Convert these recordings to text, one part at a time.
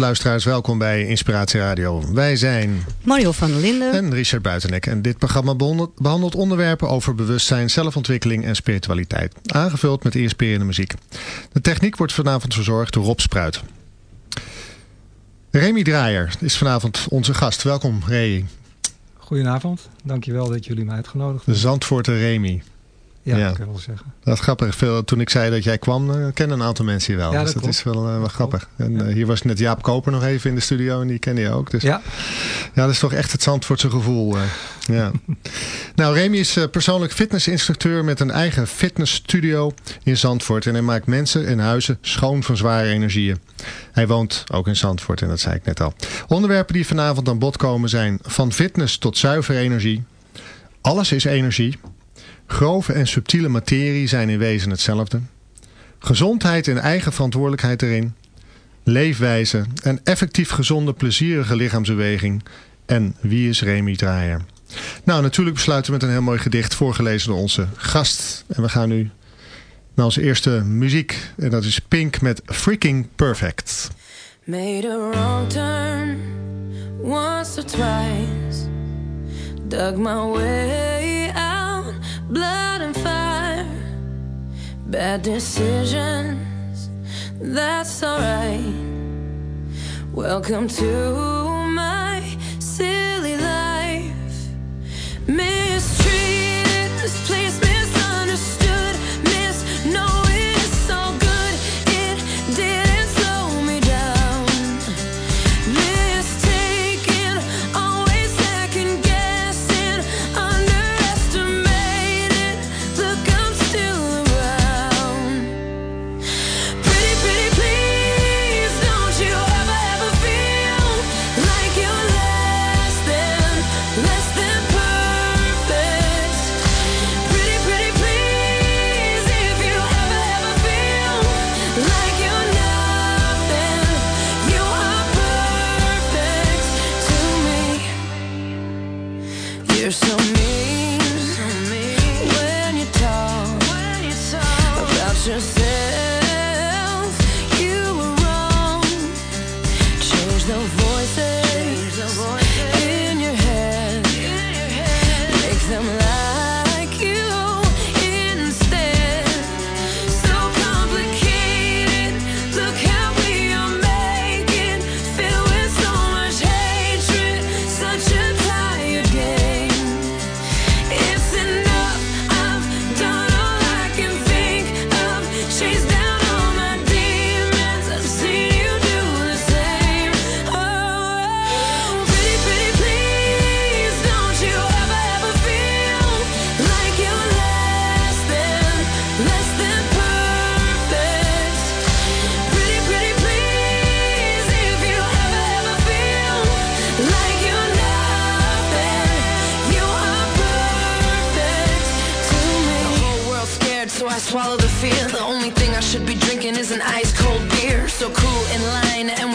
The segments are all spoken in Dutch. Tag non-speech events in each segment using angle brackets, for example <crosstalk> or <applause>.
luisteraars, welkom bij Inspiratie Radio. Wij zijn Mario van der Linden en Richard Buitenek. En dit programma behandelt onderwerpen over bewustzijn, zelfontwikkeling en spiritualiteit. Aangevuld met inspirerende muziek. De techniek wordt vanavond verzorgd door Rob Spruit. Remy Draaier is vanavond onze gast. Welkom Remy. Goedenavond, dankjewel dat jullie mij uitgenodigd hebben. Zandvoorter Remy. Ja, ja, dat kan ik wel zeggen. Dat is grappig. Veel, toen ik zei dat jij kwam, uh, kennen een aantal mensen je wel. Ja, dus dat, is wel, uh, wel grappig. En uh, hier was net Jaap Koper nog even in de studio en die ken je ook. Dus, ja. ja, dat is toch echt het Zandvoortse gevoel. <laughs> ja. nou, Remy is persoonlijk fitnessinstructeur met een eigen fitnessstudio in Zandvoort. En hij maakt mensen en huizen schoon van zware energieën. Hij woont ook in Zandvoort en dat zei ik net al. Onderwerpen die vanavond aan bod komen zijn van fitness tot zuivere energie. Alles is energie. Grove en subtiele materie zijn in wezen hetzelfde. Gezondheid en eigen verantwoordelijkheid erin. Leefwijze en effectief gezonde plezierige lichaamsbeweging. En wie is Remy Draaier? Nou, natuurlijk besluiten we met een heel mooi gedicht voorgelezen door onze gast. En we gaan nu naar onze eerste muziek. En dat is Pink met Freaking Perfect. Made a wrong turn once or twice. Dug my way. Blood and fire, bad decisions, that's alright. Welcome to my silly life. Mistreated, You're so mean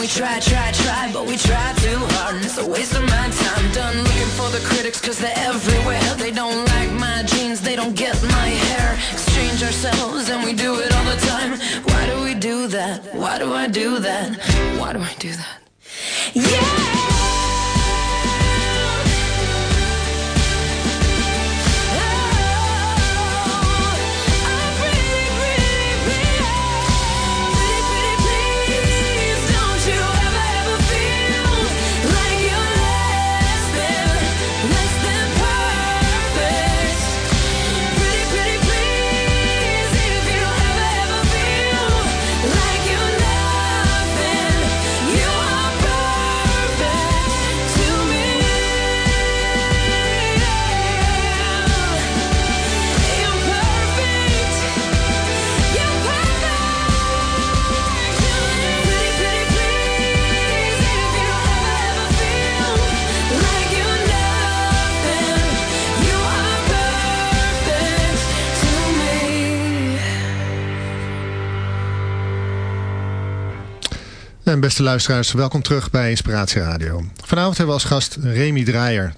we try, try, try, but we try too hard And it's a waste of my time Done looking for the critics cause they're everywhere They don't like my jeans, they don't get my hair Exchange ourselves and we do it all the time Why do we do that? Why do I do that? Why do I do that? Yeah! En beste luisteraars, welkom terug bij Inspiratie Radio. Vanavond hebben we als gast Remy Draaier.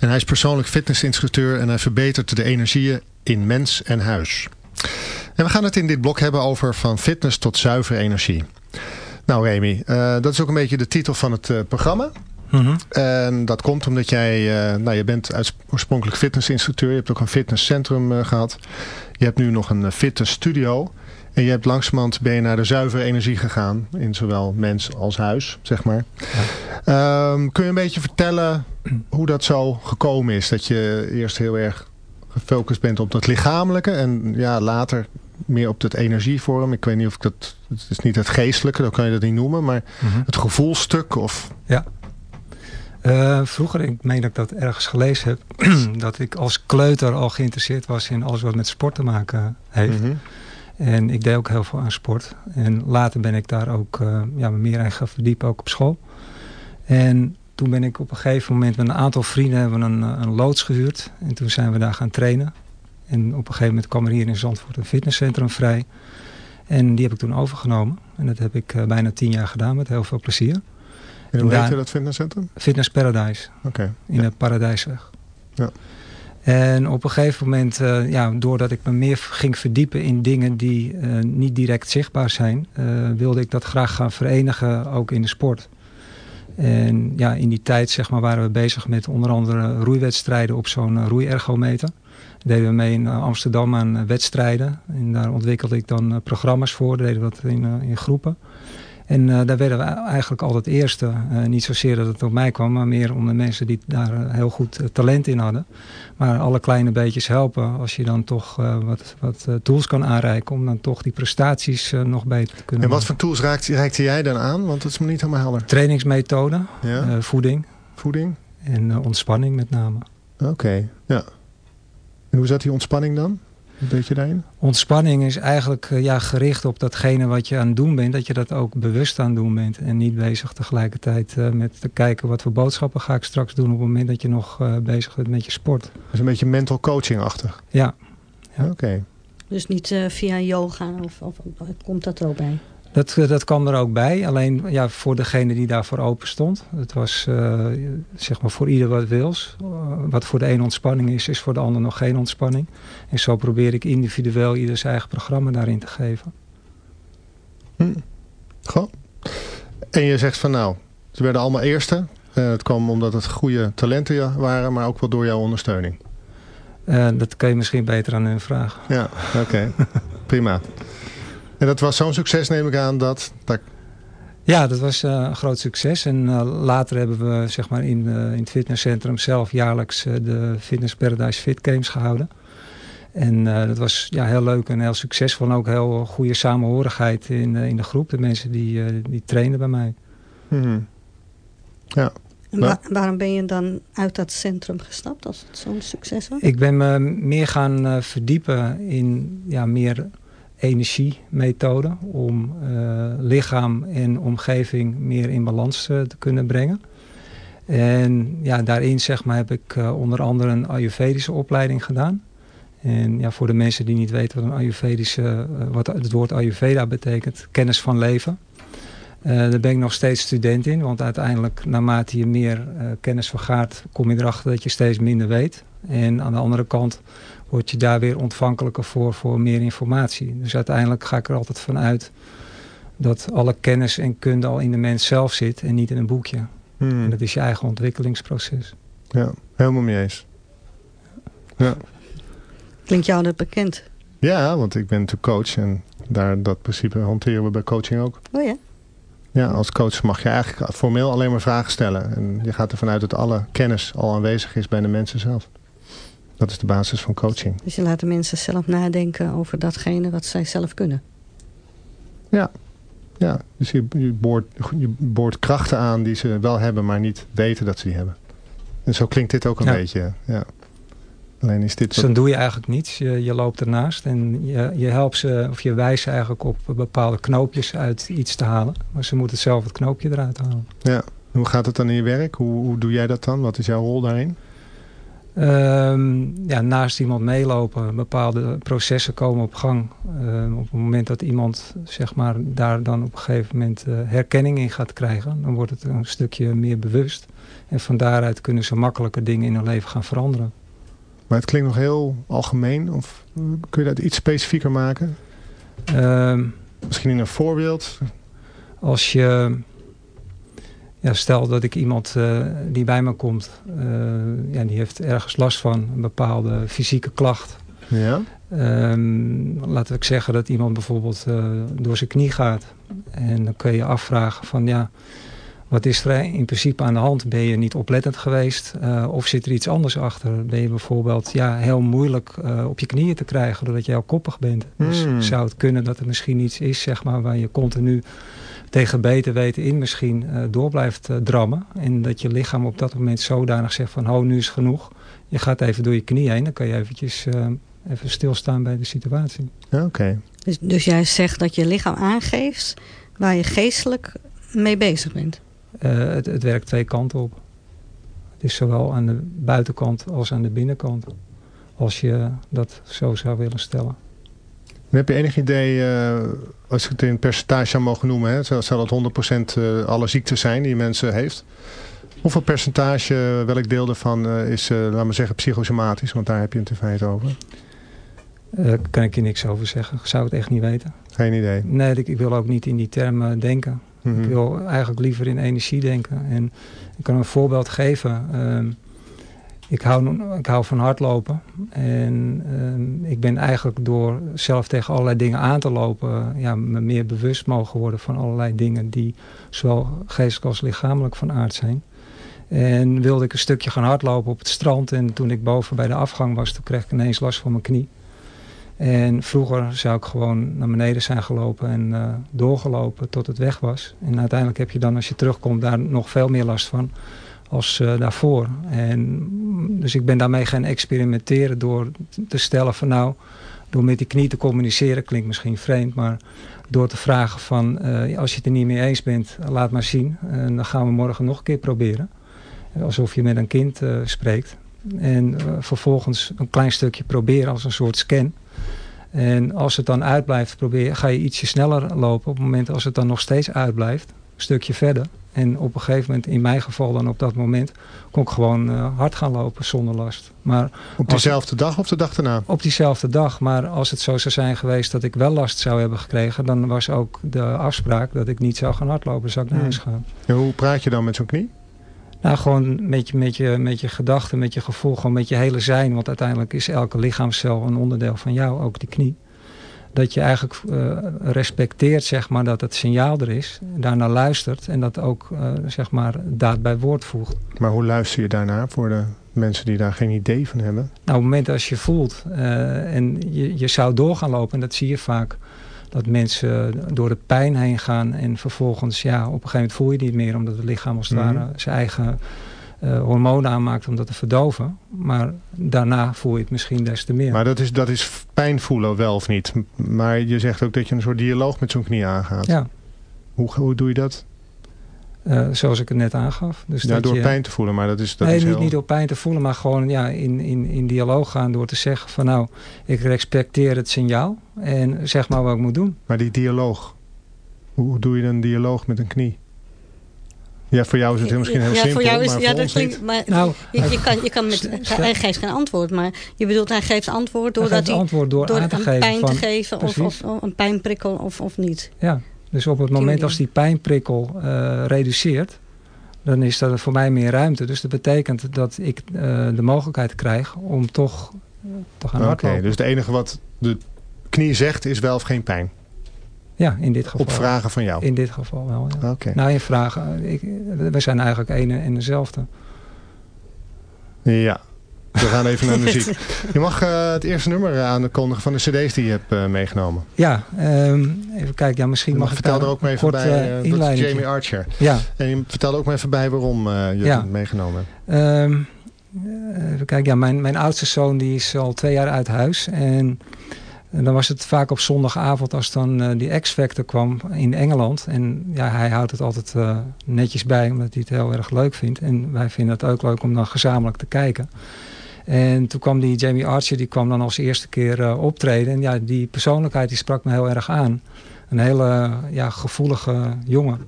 En hij is persoonlijk fitnessinstructeur en hij verbetert de energieën in mens en huis. En we gaan het in dit blok hebben over van fitness tot zuivere energie. Nou Remy, uh, dat is ook een beetje de titel van het uh, programma. Mm -hmm. En dat komt omdat jij, uh, nou je bent oorspronkelijk fitnessinstructeur. Je hebt ook een fitnesscentrum gehad. Je hebt nu nog een fitnessstudio. En je hebt langzamerhand ben je naar de zuivere energie gegaan. In zowel mens als huis, zeg maar. Ja. Um, kun je een beetje vertellen hoe dat zo gekomen is? Dat je eerst heel erg gefocust bent op dat lichamelijke. En ja, later meer op dat energievorm. Ik weet niet of ik dat... Het is niet het geestelijke, dan kan je dat niet noemen. Maar mm -hmm. het gevoelstuk of... Ja. Uh, vroeger, ik meen dat ik dat ergens gelezen heb... <clears throat> dat ik als kleuter al geïnteresseerd was in alles wat met sport te maken heeft. Mm -hmm. En ik deed ook heel veel aan sport. En later ben ik daar ook uh, ja, meer in gaan verdiepen, ook op school. En toen ben ik op een gegeven moment met een aantal vrienden hebben een, een loods gehuurd. En toen zijn we daar gaan trainen. En op een gegeven moment kwam er hier in Zandvoort een fitnesscentrum vrij. En die heb ik toen overgenomen. En dat heb ik uh, bijna tien jaar gedaan met heel veel plezier. En hoe heette dat fitnesscentrum? Fitness Paradise. Oké. Okay. In ja. de Paradijsweg. Ja. En op een gegeven moment, uh, ja, doordat ik me meer ging verdiepen in dingen die uh, niet direct zichtbaar zijn, uh, wilde ik dat graag gaan verenigen, ook in de sport. En ja, in die tijd zeg maar, waren we bezig met onder andere roeiwedstrijden op zo'n roeiergometer. Deden we mee in Amsterdam aan wedstrijden. En daar ontwikkelde ik dan programma's voor, deden we dat in, in groepen. En uh, daar werden we eigenlijk altijd eerste. Uh, niet zozeer dat het op mij kwam, maar meer om de mensen die daar uh, heel goed talent in hadden. Maar alle kleine beetjes helpen als je dan toch wat, wat tools kan aanreiken om dan toch die prestaties nog beter te kunnen En wat voor tools raakte, reikte jij dan aan? Want dat is me niet helemaal helder. Trainingsmethoden, ja? voeding. Voeding? En ontspanning met name. Oké, okay, ja. En hoe zat die ontspanning dan? Een beetje daarin? Ontspanning is eigenlijk uh, ja, gericht op datgene wat je aan het doen bent. Dat je dat ook bewust aan het doen bent. En niet bezig tegelijkertijd uh, met te kijken wat voor boodschappen ga ik straks doen. Op het moment dat je nog uh, bezig bent met je sport. Dat is een beetje mental coaching-achtig. Ja. ja. Oké. Okay. Dus niet via yoga of, of, of komt dat er ook bij? Dat, dat kwam er ook bij. Alleen ja, voor degene die daarvoor open stond. Het was uh, zeg maar voor ieder wat wils. Uh, wat voor de een ontspanning is, is voor de ander nog geen ontspanning. En zo probeer ik individueel ieder zijn eigen programma daarin te geven. Hm. Goh. En je zegt van nou, ze werden allemaal eerste. Uh, het kwam omdat het goede talenten waren, maar ook wel door jouw ondersteuning. dat kan je misschien beter aan hun vragen. Ja, oké. Okay. <laughs> Prima. En dat was zo'n succes neem ik aan dat... dat... Ja, dat was uh, een groot succes. En uh, later hebben we zeg maar, in, uh, in het fitnesscentrum zelf jaarlijks de Fitness Paradise Fit Games gehouden. En dat was ja, heel leuk en heel succesvol. En ook heel goede samenhorigheid in, in de groep. De mensen die, die trainden bij mij. Mm-hmm. Ja. En wa waarom ben je dan uit dat centrum gestapt als het zo'n succes was? Ik ben me meer gaan verdiepen in ja, meer energiemethode om uh, lichaam en omgeving meer in balans uh, te kunnen brengen. En ja, daarin zeg maar, heb ik uh, onder andere een Ayurvedische opleiding gedaan. En ja, voor de mensen die niet weten wat een Ayurvedische, wat het woord Ayurveda betekent, kennis van leven. daar ben ik nog steeds student in, want uiteindelijk naarmate je meer kennis vergaart, kom je erachter dat je steeds minder weet. En aan de andere kant word je daar weer ontvankelijker voor, voor meer informatie. Dus uiteindelijk ga ik er altijd van uit dat alle kennis en kunde al in de mens zelf zit en niet in een boekje. Hmm. En dat is je eigen ontwikkelingsproces. Ja, helemaal mee eens. Ja. Klinkt jou dat bekend? Ja, want ik ben natuurlijk coach en daar, dat principe hanteren we bij coaching ook. Oh ja? Ja, als coach mag je eigenlijk formeel alleen maar vragen stellen. En je gaat ervan uit dat alle kennis al aanwezig is bij de mensen zelf. Dat is de basis van coaching. Dus je laat de mensen zelf nadenken over datgene wat zij zelf kunnen. Ja, ja. dus je, je, boort, je boort krachten aan die ze wel hebben, maar niet weten dat ze die hebben. En zo klinkt dit ook een ja. beetje. Ja. Alleen is dit dus dan doe je eigenlijk niets. Je, je loopt ernaast en je, je helpt ze, of je wijst ze eigenlijk op bepaalde knoopjes uit iets te halen. Maar ze moeten zelf het knoopje eruit halen. Ja. Hoe gaat het dan in je werk? Hoe, hoe doe jij dat dan? Wat is jouw rol daarin? Ehm, ja, naast iemand meelopen, bepaalde processen komen op gang. Ehm, op het moment dat iemand zeg maar, daar dan op een gegeven moment uh, herkenning in gaat krijgen, dan wordt het een stukje meer bewust. En van daaruit kunnen ze makkelijker dingen in hun leven gaan veranderen. Maar het klinkt nog heel algemeen. Of kun je dat iets specifieker maken? Ehm, Misschien in een voorbeeld? Als je... Ja, stel dat ik iemand uh, die bij me komt, uh, ja, die heeft ergens last van een bepaalde fysieke klacht. Ja. Um, laten we zeggen dat iemand bijvoorbeeld uh, door zijn knie gaat. En dan kun je je afvragen van ja, wat is er in principe aan de hand? Ben je niet oplettend geweest? Of zit er iets anders achter? Ben je bijvoorbeeld ja, heel moeilijk op je knieën te krijgen doordat je heel koppig bent? Hmm. Dus zou het kunnen dat er misschien iets is zeg maar, waar je continu tegen beter weten in misschien uh, door blijft drammen. En dat je lichaam op dat moment zodanig zegt van ho, nu is genoeg. Je gaat even door je knie heen. Dan kan je eventjes even stilstaan bij de situatie. Oké. Okay. Dus, dus jij zegt dat je lichaam aangeeft waar je geestelijk mee bezig bent? Uh, het, het, werkt twee kanten op. Het is zowel aan de buitenkant als aan de binnenkant. Als je dat zo zou willen stellen. Heb je enig idee, uh, als ik het in percentage zou mogen noemen, hè, zou dat 100% uh, alle ziektes zijn die mensen heeft? Hoeveel percentage, welk deel daarvan is, laten we zeggen, psychosomatisch? Want daar heb je het in feite over. Daar kan ik je niks over zeggen. Ik zou het echt niet weten. Geen idee? Nee, ik, ik wil ook niet in die termen denken. Mm -hmm. Ik wil eigenlijk liever in energie denken. En ik kan een voorbeeld geven. Uh, ik, hou, van hardlopen. En uh, ik ben eigenlijk door zelf tegen allerlei dingen aan te lopen... Ja, me meer bewust mogen worden van allerlei dingen... die zowel geestelijk als lichamelijk van aard zijn. En wilde ik een stukje gaan hardlopen op het strand. En toen ik boven bij de afgang was, toen kreeg ik ineens last van mijn knie. En vroeger zou ik gewoon naar beneden zijn gelopen en uh, doorgelopen tot het weg was. En uiteindelijk heb je dan als je terugkomt daar nog veel meer last van als uh, daarvoor. En, dus ik ben daarmee gaan experimenteren door te stellen van nou, door met die knie te communiceren, klinkt misschien vreemd, maar door te vragen van uh, als je het er niet mee eens bent, laat maar zien. En dan gaan we morgen nog een keer proberen. Alsof je met een kind spreekt. En vervolgens een klein stukje proberen als een soort scan. En als het dan uitblijft, probeer, ga je ietsje sneller lopen. Op het moment als het dan nog steeds uitblijft, een stukje verder. En op een gegeven moment, in mijn geval dan op dat moment, kon ik gewoon uh, hard gaan lopen zonder last. Maar op diezelfde dag of de dag daarna? Op diezelfde dag. Maar als het zo zou zijn geweest dat ik wel last zou hebben gekregen, dan was ook de afspraak dat ik niet zou gaan hardlopen. Zou ik naar huis gaan. En hoe praat je dan met zo'n knie? Nou, gewoon met je, met, je, met je gedachten, met je gevoel, gewoon met je hele zijn. Want uiteindelijk is elke lichaamscel een onderdeel van jou, ook die knie. Dat je eigenlijk uh, respecteert, zeg maar, dat het signaal er is. Daarnaar luistert en dat ook, uh, zeg maar, daad bij woord voegt. Maar hoe luister je daarnaar voor de mensen die daar geen idee van hebben? Nou, op het moment als je voelt uh, en je, je zou door gaan lopen, en dat zie je vaak dat mensen door de pijn heen gaan en vervolgens, ja, op een gegeven moment voel je het niet meer, omdat het lichaam als het ware mm -hmm. zijn eigen uh, hormonen aanmaakt om dat te verdoven. Maar daarna voel je het misschien des te meer. Maar dat is, dat is pijn voelen wel of niet? Maar je zegt ook dat je een soort dialoog met zo'n knie aangaat. Ja. Hoe, hoe doe je dat? Uh, zoals ik het net aangaf. Dus ja, dat door je, pijn te voelen, maar dat is... Dat nee, is niet, heel... niet door pijn te voelen, maar gewoon ja, in, in, in dialoog gaan door te zeggen van nou, ik respecteer het signaal en zeg maar wat ik moet doen. Maar die dialoog, hoe doe je dan een dialoog met een knie? Ja, voor jou is het misschien heel ja, simpel, voor jou is, maar ja, voor dat ons klinkt, niet. maar Nou, je, je, kan, je kan met, hij geeft geen antwoord, maar je bedoelt hij geeft antwoord doordat geeft hij antwoord door aan te een geven pijn van- te geven of, of, of een pijnprikkel of, of niet. Ja, dus op het moment als die pijnprikkel eh, reduceert, dan is er voor mij meer ruimte. Dus dat betekent dat ik eh, de mogelijkheid krijg om toch te gaan Oké, dus het enige wat de knie zegt is wel of geen pijn. Ja, in dit geval. Op vragen van jou. In dit geval wel, ja. Oké. Nou, in vragen. Ik, we zijn eigenlijk één en dezelfde. Ja, we gaan even naar <laughs> muziek. Je mag eh, het eerste nummer aankondigen van de cd's die je hebt eh, meegenomen. Ja, ehm, even kijken. Ja, misschien mag ik vertel daar er ook maar even bij. eh, eh, dat is. Jamie Archer. Ja, En je vertelde ook maar even bij waarom eh, je Ja. het meegenomen hebt. Eh, even kijken. Ja, mijn, mijn oudste zoon die is al twee jaar uit huis. En, en dan was het vaak op zondagavond als dan eh, die X-Factor kwam in Engeland. En ja, hij houdt het altijd eh, netjes bij omdat hij het heel erg leuk vindt. En wij vinden het ook leuk om dan gezamenlijk te kijken. En toen kwam die Jamie Archer, die kwam dan als eerste keer optreden. En ja, die persoonlijkheid die sprak me heel erg aan. Een hele ja, gevoelige jongen.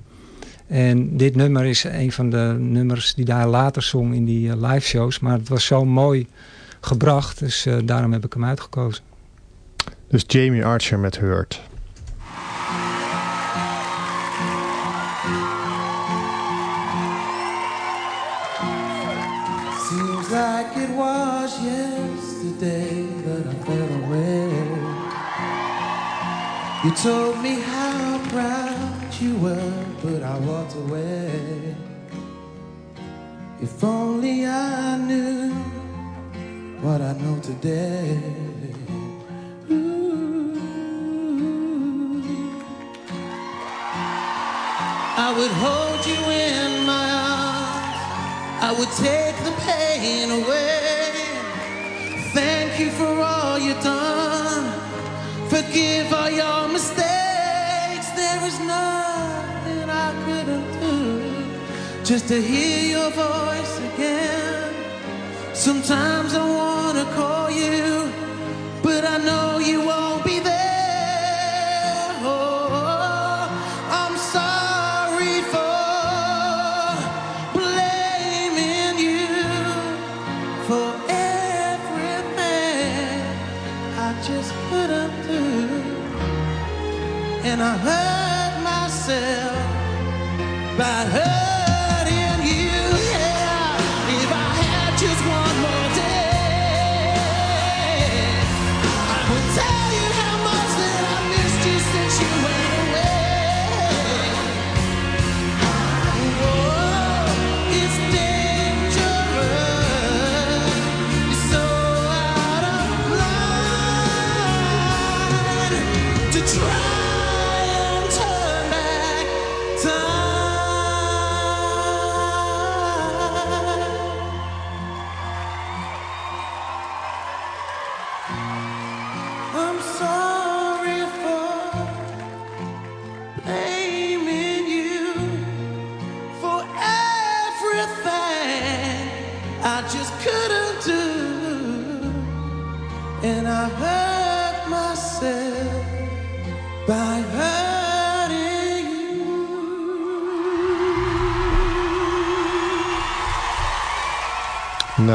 En dit nummer is een van de nummers die daar later zong in die live shows. Maar het was zo mooi gebracht, dus daarom heb ik hem uitgekozen. Dus Jamie Archer met Hurt. Seems like it was yesterday that I fell away. You told me how proud you were, but I walked away. If only I knew what I know today. I would hold you in my arms. I would take the pain away. Thank you for all you've done. Forgive all your mistakes. There is nothing I couldn't do just to hear your voice again. Sometimes I wanna call you, but I know you won't be there. And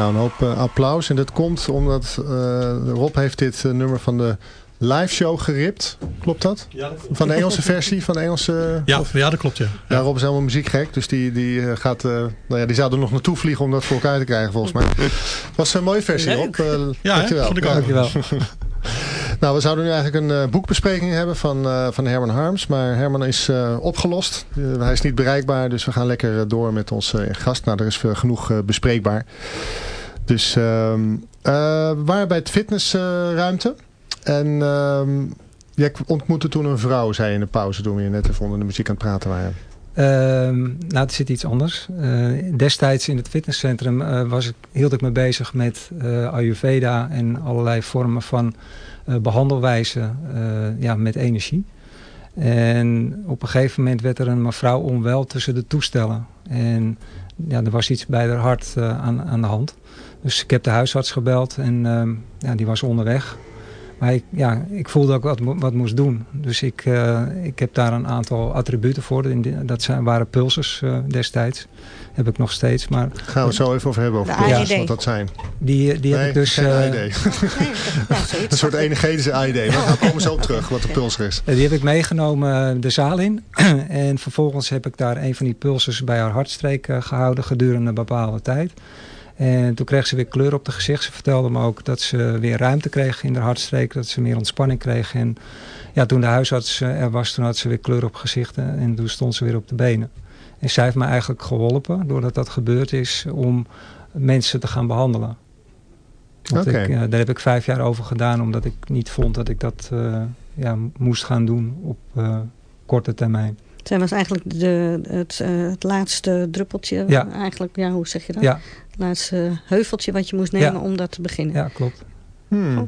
Nou, een hoop eh, applaus. En dat komt omdat eh, Rob heeft dit eh, nummer van de live show geript. Klopt dat? Ja, dat klopt. Van de Engelse versie, van de Engelse... Ja, ja, dat klopt, ja. Ja, Rob is helemaal muziekgek, dus die, die, gaat, eh, nou ja, die zou er nog naartoe vliegen om dat voor elkaar te krijgen volgens mij. was een mooie versie, Leuk. Rob. Ja, dankjewel. Vond ik ook. Dankjewel. <laughs> Nou, we zouden nu eigenlijk een boekbespreking hebben van, eh, van Herman Harms. Maar Herman is eh, opgelost. Hij is niet bereikbaar, dus we gaan lekker door met onze gast. Nou, er is veel genoeg eh, bespreekbaar. Dus eh, we waren bij het fitnessruimte. en ehm, jij ontmoette toen een vrouw, zei je in de pauze toen we hier net even onder de muziek aan het praten waren. Ehm, nou, het zit iets anders. Eh, destijds in het fitnesscentrum eh, was ik, hield ik me bezig met Ayurveda en allerlei vormen van eh, behandelwijzen eh, ja, met energie. En op een gegeven moment werd er een mevrouw onwel tussen de toestellen. En ja, er was iets bij haar hart aan, aan de hand. Dus ik heb de huisarts gebeld en ehm, ja, die was onderweg. Maar ik, ja, ik voelde dat ik wat, wat moest doen. Dus ik, eh, ik heb daar een aantal attributen voor. Dat zijn, waren pulsers eh, destijds. Heb ik nog steeds. Maar Gaan we het zo even over hebben, over pulsers, AED. wat dat zijn. die, die heb ik dus... geen eh. Nee, <laughs> nou. Een soort energetische AED. Maar we komen zo op terug, wat de pulser is. Die heb ik meegenomen eh, de zaal in. <clears throat> en vervolgens heb ik daar een van die pulsers bij haar hartstreek eh, gehouden gedurende een bepaalde tijd. En toen kreeg ze weer kleur op de gezicht. Ze vertelde me ook dat ze weer ruimte kreeg in haar hartstreek. Dat ze meer ontspanning kreeg. En ja, toen de huisarts eh, er was, toen had ze weer kleur op gezicht. eh, En toen stond ze weer op de benen. En zij heeft me eigenlijk geholpen, doordat dat gebeurd is, om mensen te gaan behandelen. Want Oké. ik, eh, daar heb ik vijf jaar over gedaan, omdat ik niet vond dat ik dat ja, moest gaan doen op korte termijn. Zij was eigenlijk de, het, eh, het laatste druppeltje. Ja. Eigenlijk, ja, hoe zeg je dat? Ja, Het laatste heuveltje wat je moest nemen Ja. om dat te beginnen. ja klopt. Hmm. Wel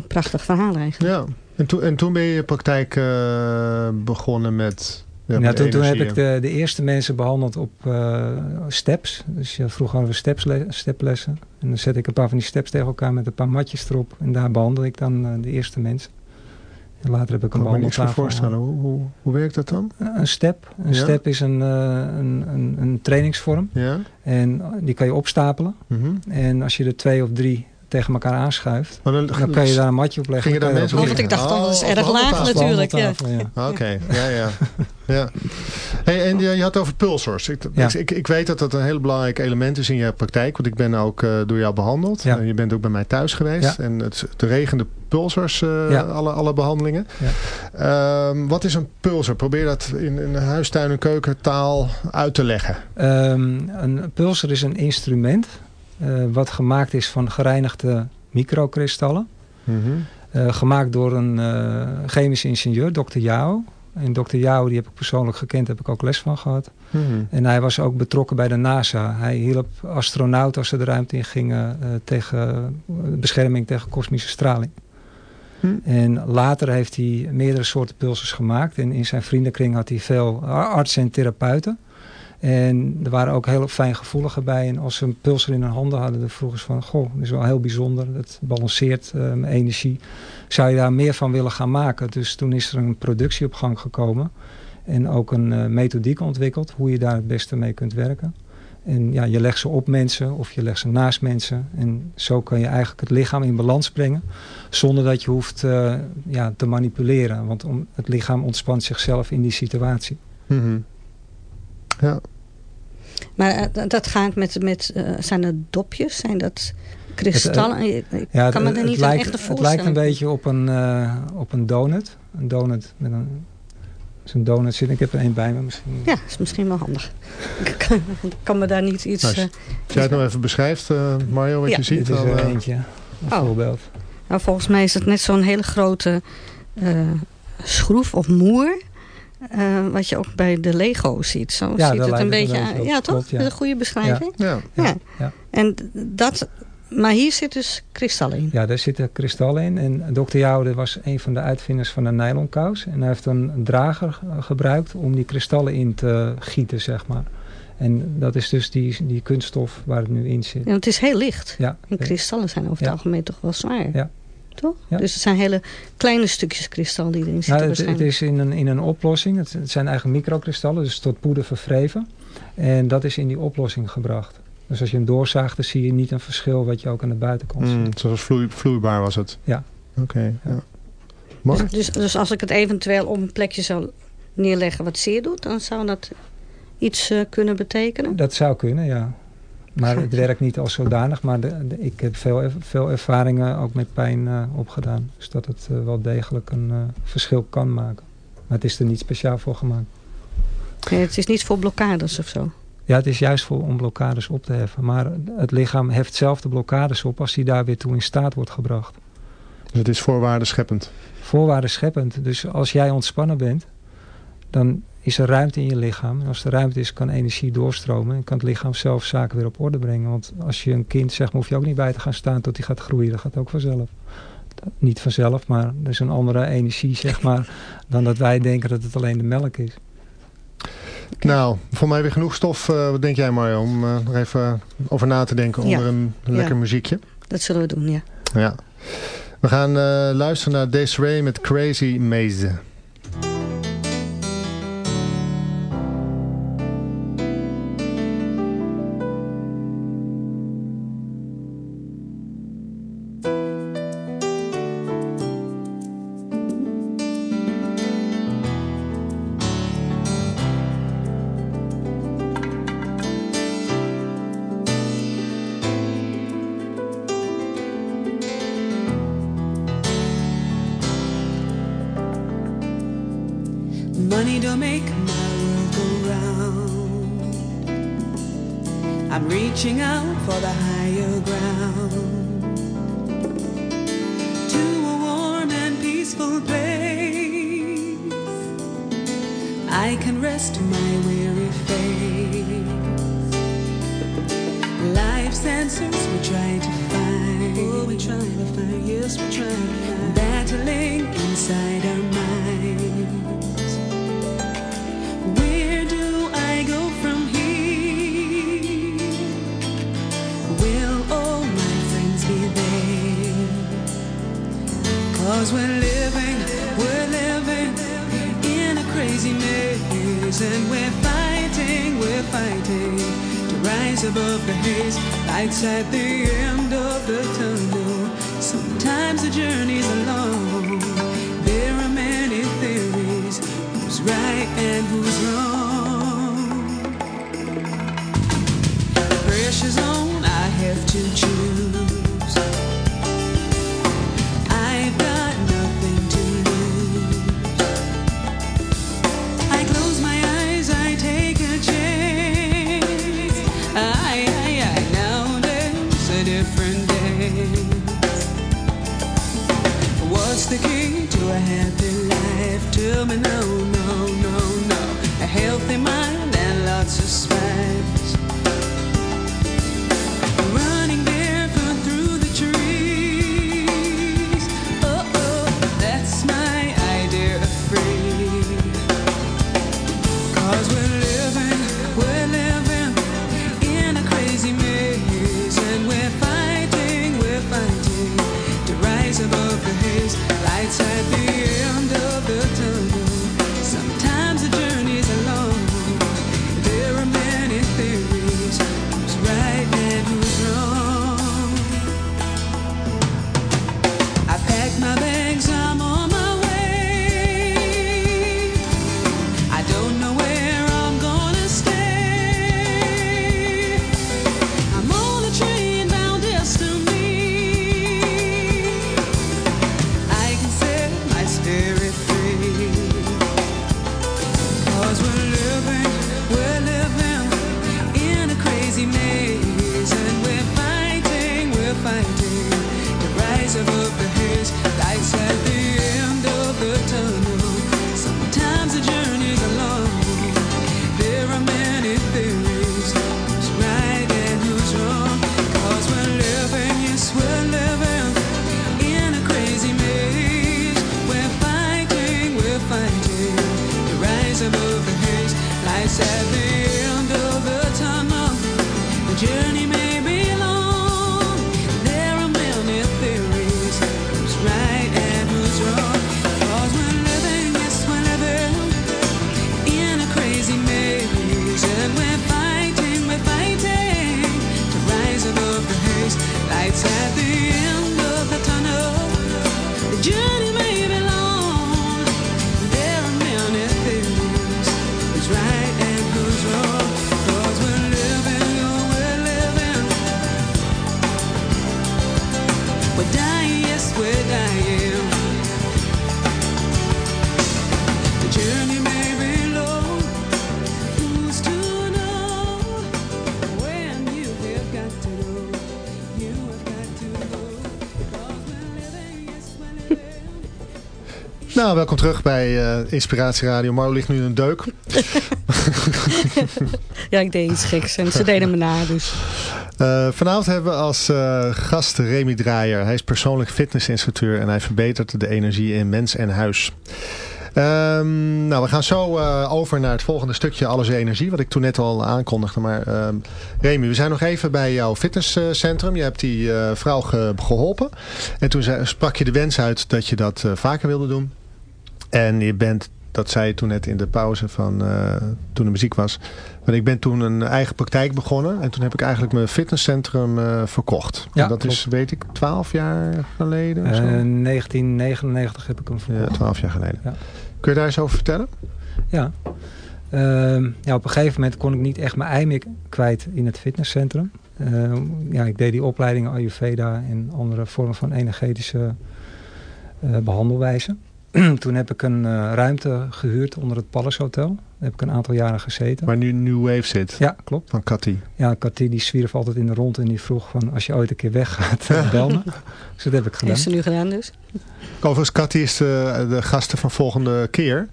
een prachtig verhaal eigenlijk. Ja, en, toen en toen ben je je praktijk eh, begonnen met Ja, met toen, toen heb ik de, de eerste mensen behandeld op eh, steps. Dus je vroeg over stepsle- steplessen. En dan zet ik een paar van die steps tegen elkaar met een paar matjes erop. En daar behandel ik dan de eerste mensen. En later heb ik kan een ik me niks voor behandeltafel. voorstellen. Hoe, hoe, hoe werkt dat dan? Een step. Een Ja? step is een, eh, een, een, een trainingsvorm. Ja? En die kan je opstapelen. Mhm. En als je er twee of drie tegen elkaar aanschuift, Maar dan, dan kan je daar een matje op leggen. Daar kan je mensen erop op Oh, want ik dacht dan, dat is Oh, erg laag natuurlijk. Ja. Oké, ja, ja. <laughs> ja. Hey, en je, had over pulsors. Ik, Ja. ik, ik weet dat dat een heel belangrijk element is in je praktijk. Want ik ben ook eh, door jou behandeld. Ja. En je bent ook bij mij thuis geweest. En het, de regende pulsors, eh, Ja. alle, alle behandelingen. Ehm, wat is een pulsor? Probeer dat in, in huistuin- en keukentaal uit te leggen. Ehm, een pulsar is een instrument eh, wat gemaakt is van gereinigde microkristallen. Eh, gemaakt door een eh chemisch ingenieur, Dr. Yao. En Dr. Yao, die heb ik persoonlijk gekend, heb ik ook les van gehad. Mhm. En hij was ook betrokken bij de NASA. Hij hielp astronauten als ze de ruimte in gingen eh, tegen eh, bescherming tegen kosmische straling. Hm. En later heeft hij meerdere soorten pulsers gemaakt. En in zijn vriendenkring had hij veel artsen en therapeuten. En er waren ook heel fijngevoeligen bij. En als ze een pulser in hun handen hadden, dan vroegen ze van... Goh, dat is wel heel bijzonder. Dat balanceert mijn energie. Zou je daar meer van willen gaan maken? Dus toen is er een productie op gang gekomen. En ook een eh, methodiek ontwikkeld. Hoe je daar het beste mee kunt werken. En ja, je legt ze op mensen of je legt ze naast mensen. En zo kan je eigenlijk het lichaam in balans brengen. Zonder dat je hoeft eh, ja, te manipuleren. Want om, het lichaam ontspant zichzelf in die situatie. Mhm. Ja. Maar eh, dat gaat met, met eh, zijn dat dopjes? Zijn dat kristallen? Ik Ja, kan me het, er niet lijkt, echt een het lijkt een beetje op een, eh, op een donut. Een donut met een... Zo'n donut zit. Ik heb er één bij me misschien. Ja, is misschien wel handig. <laughs> Ik kan, me daar niet iets... Nou, eh, Als jij het nog even beschrijft, eh, Mario, wat Ja. je ziet. Dit is er eh, eentje. Een Oh. voorbeeld. nou, volgens mij is het net zo'n hele grote eh, schroef of moer. Eh, wat je ook bij de Lego ziet. Zo Ja, ziet het een beetje een op. Ja, toch? Klopt, ja. Dat is een goede beschrijving. ja. Ja. En dat, maar hier zit dus kristal in. Ja, daar zitten kristallen in. En Dr. Joude was een van de uitvinders van de nylonkous. En hij heeft een drager gebruikt om die kristallen in te gieten, zeg maar. En dat is dus die, die kunststof waar het nu in zit. Ja, het is heel licht. Ja, En kristallen zijn over het algemeen toch wel zwaar. Ja. Toch? Ja. Dus het zijn hele kleine stukjes kristal die erin zitten Nou, het, het is in een, in een oplossing. Het, het zijn eigenlijk microkristallen, dus tot poeder verwreven. En dat is in die oplossing gebracht. Dus als je hem doorzaagt, dan zie je niet een verschil wat je ook aan de buitenkant ziet. Mm, zoals vloei, vloeibaar was het. Ja. Oké, ja. Mooi. Dus, dus, dus als ik het eventueel op een plekje zou neerleggen wat zeer doet, dan zou dat iets eh, kunnen betekenen? Dat zou kunnen, ja. Maar het werkt niet als zodanig. Maar de, de- ik heb veel, veel ervaringen ook met pijn eh, opgedaan. Dus dat het eh, wel degelijk een eh, verschil kan maken. Maar het is er niet speciaal voor gemaakt. Nee, het is niet voor blokkades of zo. Ja, het is juist voor, om blokkades op te heffen. Maar het lichaam heft zelf de blokkades op als hij daar weer toe in staat wordt gebracht. Dus het is voorwaarden scheppend. Voorwaarden scheppend. Dus als jij ontspannen bent, dan is er ruimte in je lichaam. En als er ruimte is, kan energie doorstromen. En kan het lichaam zelf zaken weer op orde brengen. Want als je een kind zegt, hoef je ook niet bij te gaan staan tot hij gaat groeien. Dat gaat ook vanzelf. Niet vanzelf, maar er is een andere energie, zeg maar, <laughs> dan dat wij denken dat het alleen de melk is. Nou, voor mij weer genoeg stof. eh, wat denk jij Mario, om eh, nog even over na te denken onder Ja. een lekker muziekje? Dat zullen we doen, ja. Ja. We gaan eh, luisteren naar Desiree met Crazy Maze. Welkom terug bij eh, Inspiratie Radio. Ligt nu in een deuk. <laughs> Ja, ik deed iets geks en ze deden me na. Dus Eh, vanavond hebben we als eh, gast Remy Draaier. Hij is persoonlijk fitnessinstructeur en hij verbetert de energie in mens en huis. Ehm, nou, we gaan zo over naar het volgende stukje Alles Energie, wat ik toen net al aankondigde. Maar ehm, Remy, we zijn nog even bij jouw fitnesscentrum. Je hebt die vrouw ge- geholpen. En toen zei- sprak je de wens uit dat je dat vaker wilde doen. En je bent, dat zei je toen net in de pauze van eh, toen de muziek was. Want ik ben toen een eigen praktijk begonnen. En toen heb ik eigenlijk mijn fitnesscentrum eh, verkocht. Ja, En dat is, weet ik, twaalf jaar geleden of zo? Eh, 1999 heb ik hem ja, verkocht. twaalf jaar geleden. Ja. Kun je daar eens over vertellen? Ja. Ehm, ja, op een gegeven moment kon ik niet echt mijn ei meer kwijt in het fitnesscentrum. Ehm, ja, ik deed die opleidingen Ayurveda en andere vormen van energetische eh, behandelwijzen. <clears throat> Toen heb ik een eh, ruimte gehuurd onder het Palace Hotel. Daar heb ik een aantal jaren gezeten. Waar nu New Wave zit. Ja, klopt. Van Cathy. Ja, Cathy die zwierf altijd in de rond en die vroeg van als je ooit een keer weggaat, <laughs> eh, bel me. <laughs> Dus dat heb ik gedaan. heeft ze nu gedaan dus. Overigens, Cathy is de, de gasten van volgende keer.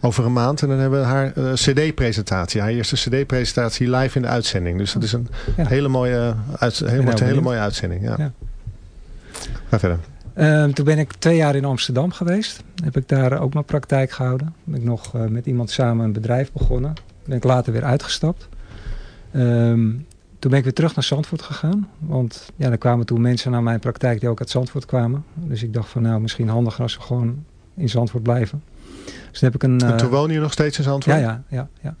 Over een maand. En dan hebben we haar eh, cd-presentatie. Haar eerste cd-presentatie live in de uitzending. Dus dat is een Ja. hele mooie, uit, heel, wordt een hele mooie uitzending. Ja. Ja. Ga verder. Ehm, toen ben ik twee jaar in Amsterdam geweest. Heb ik daar ook mijn praktijk gehouden. Ben ik nog eh, met iemand samen een bedrijf begonnen. Ben ik later weer uitgestapt. Ehm, toen ben ik weer terug naar Zandvoort gegaan. Want ja, er kwamen toen mensen naar mijn praktijk die ook uit Zandvoort kwamen. Dus ik dacht van nou, misschien handiger als we gewoon in Zandvoort blijven. Dus toen heb ik een... En toen eh, woon je nog steeds in Zandvoort? ja, ja, ja, ja.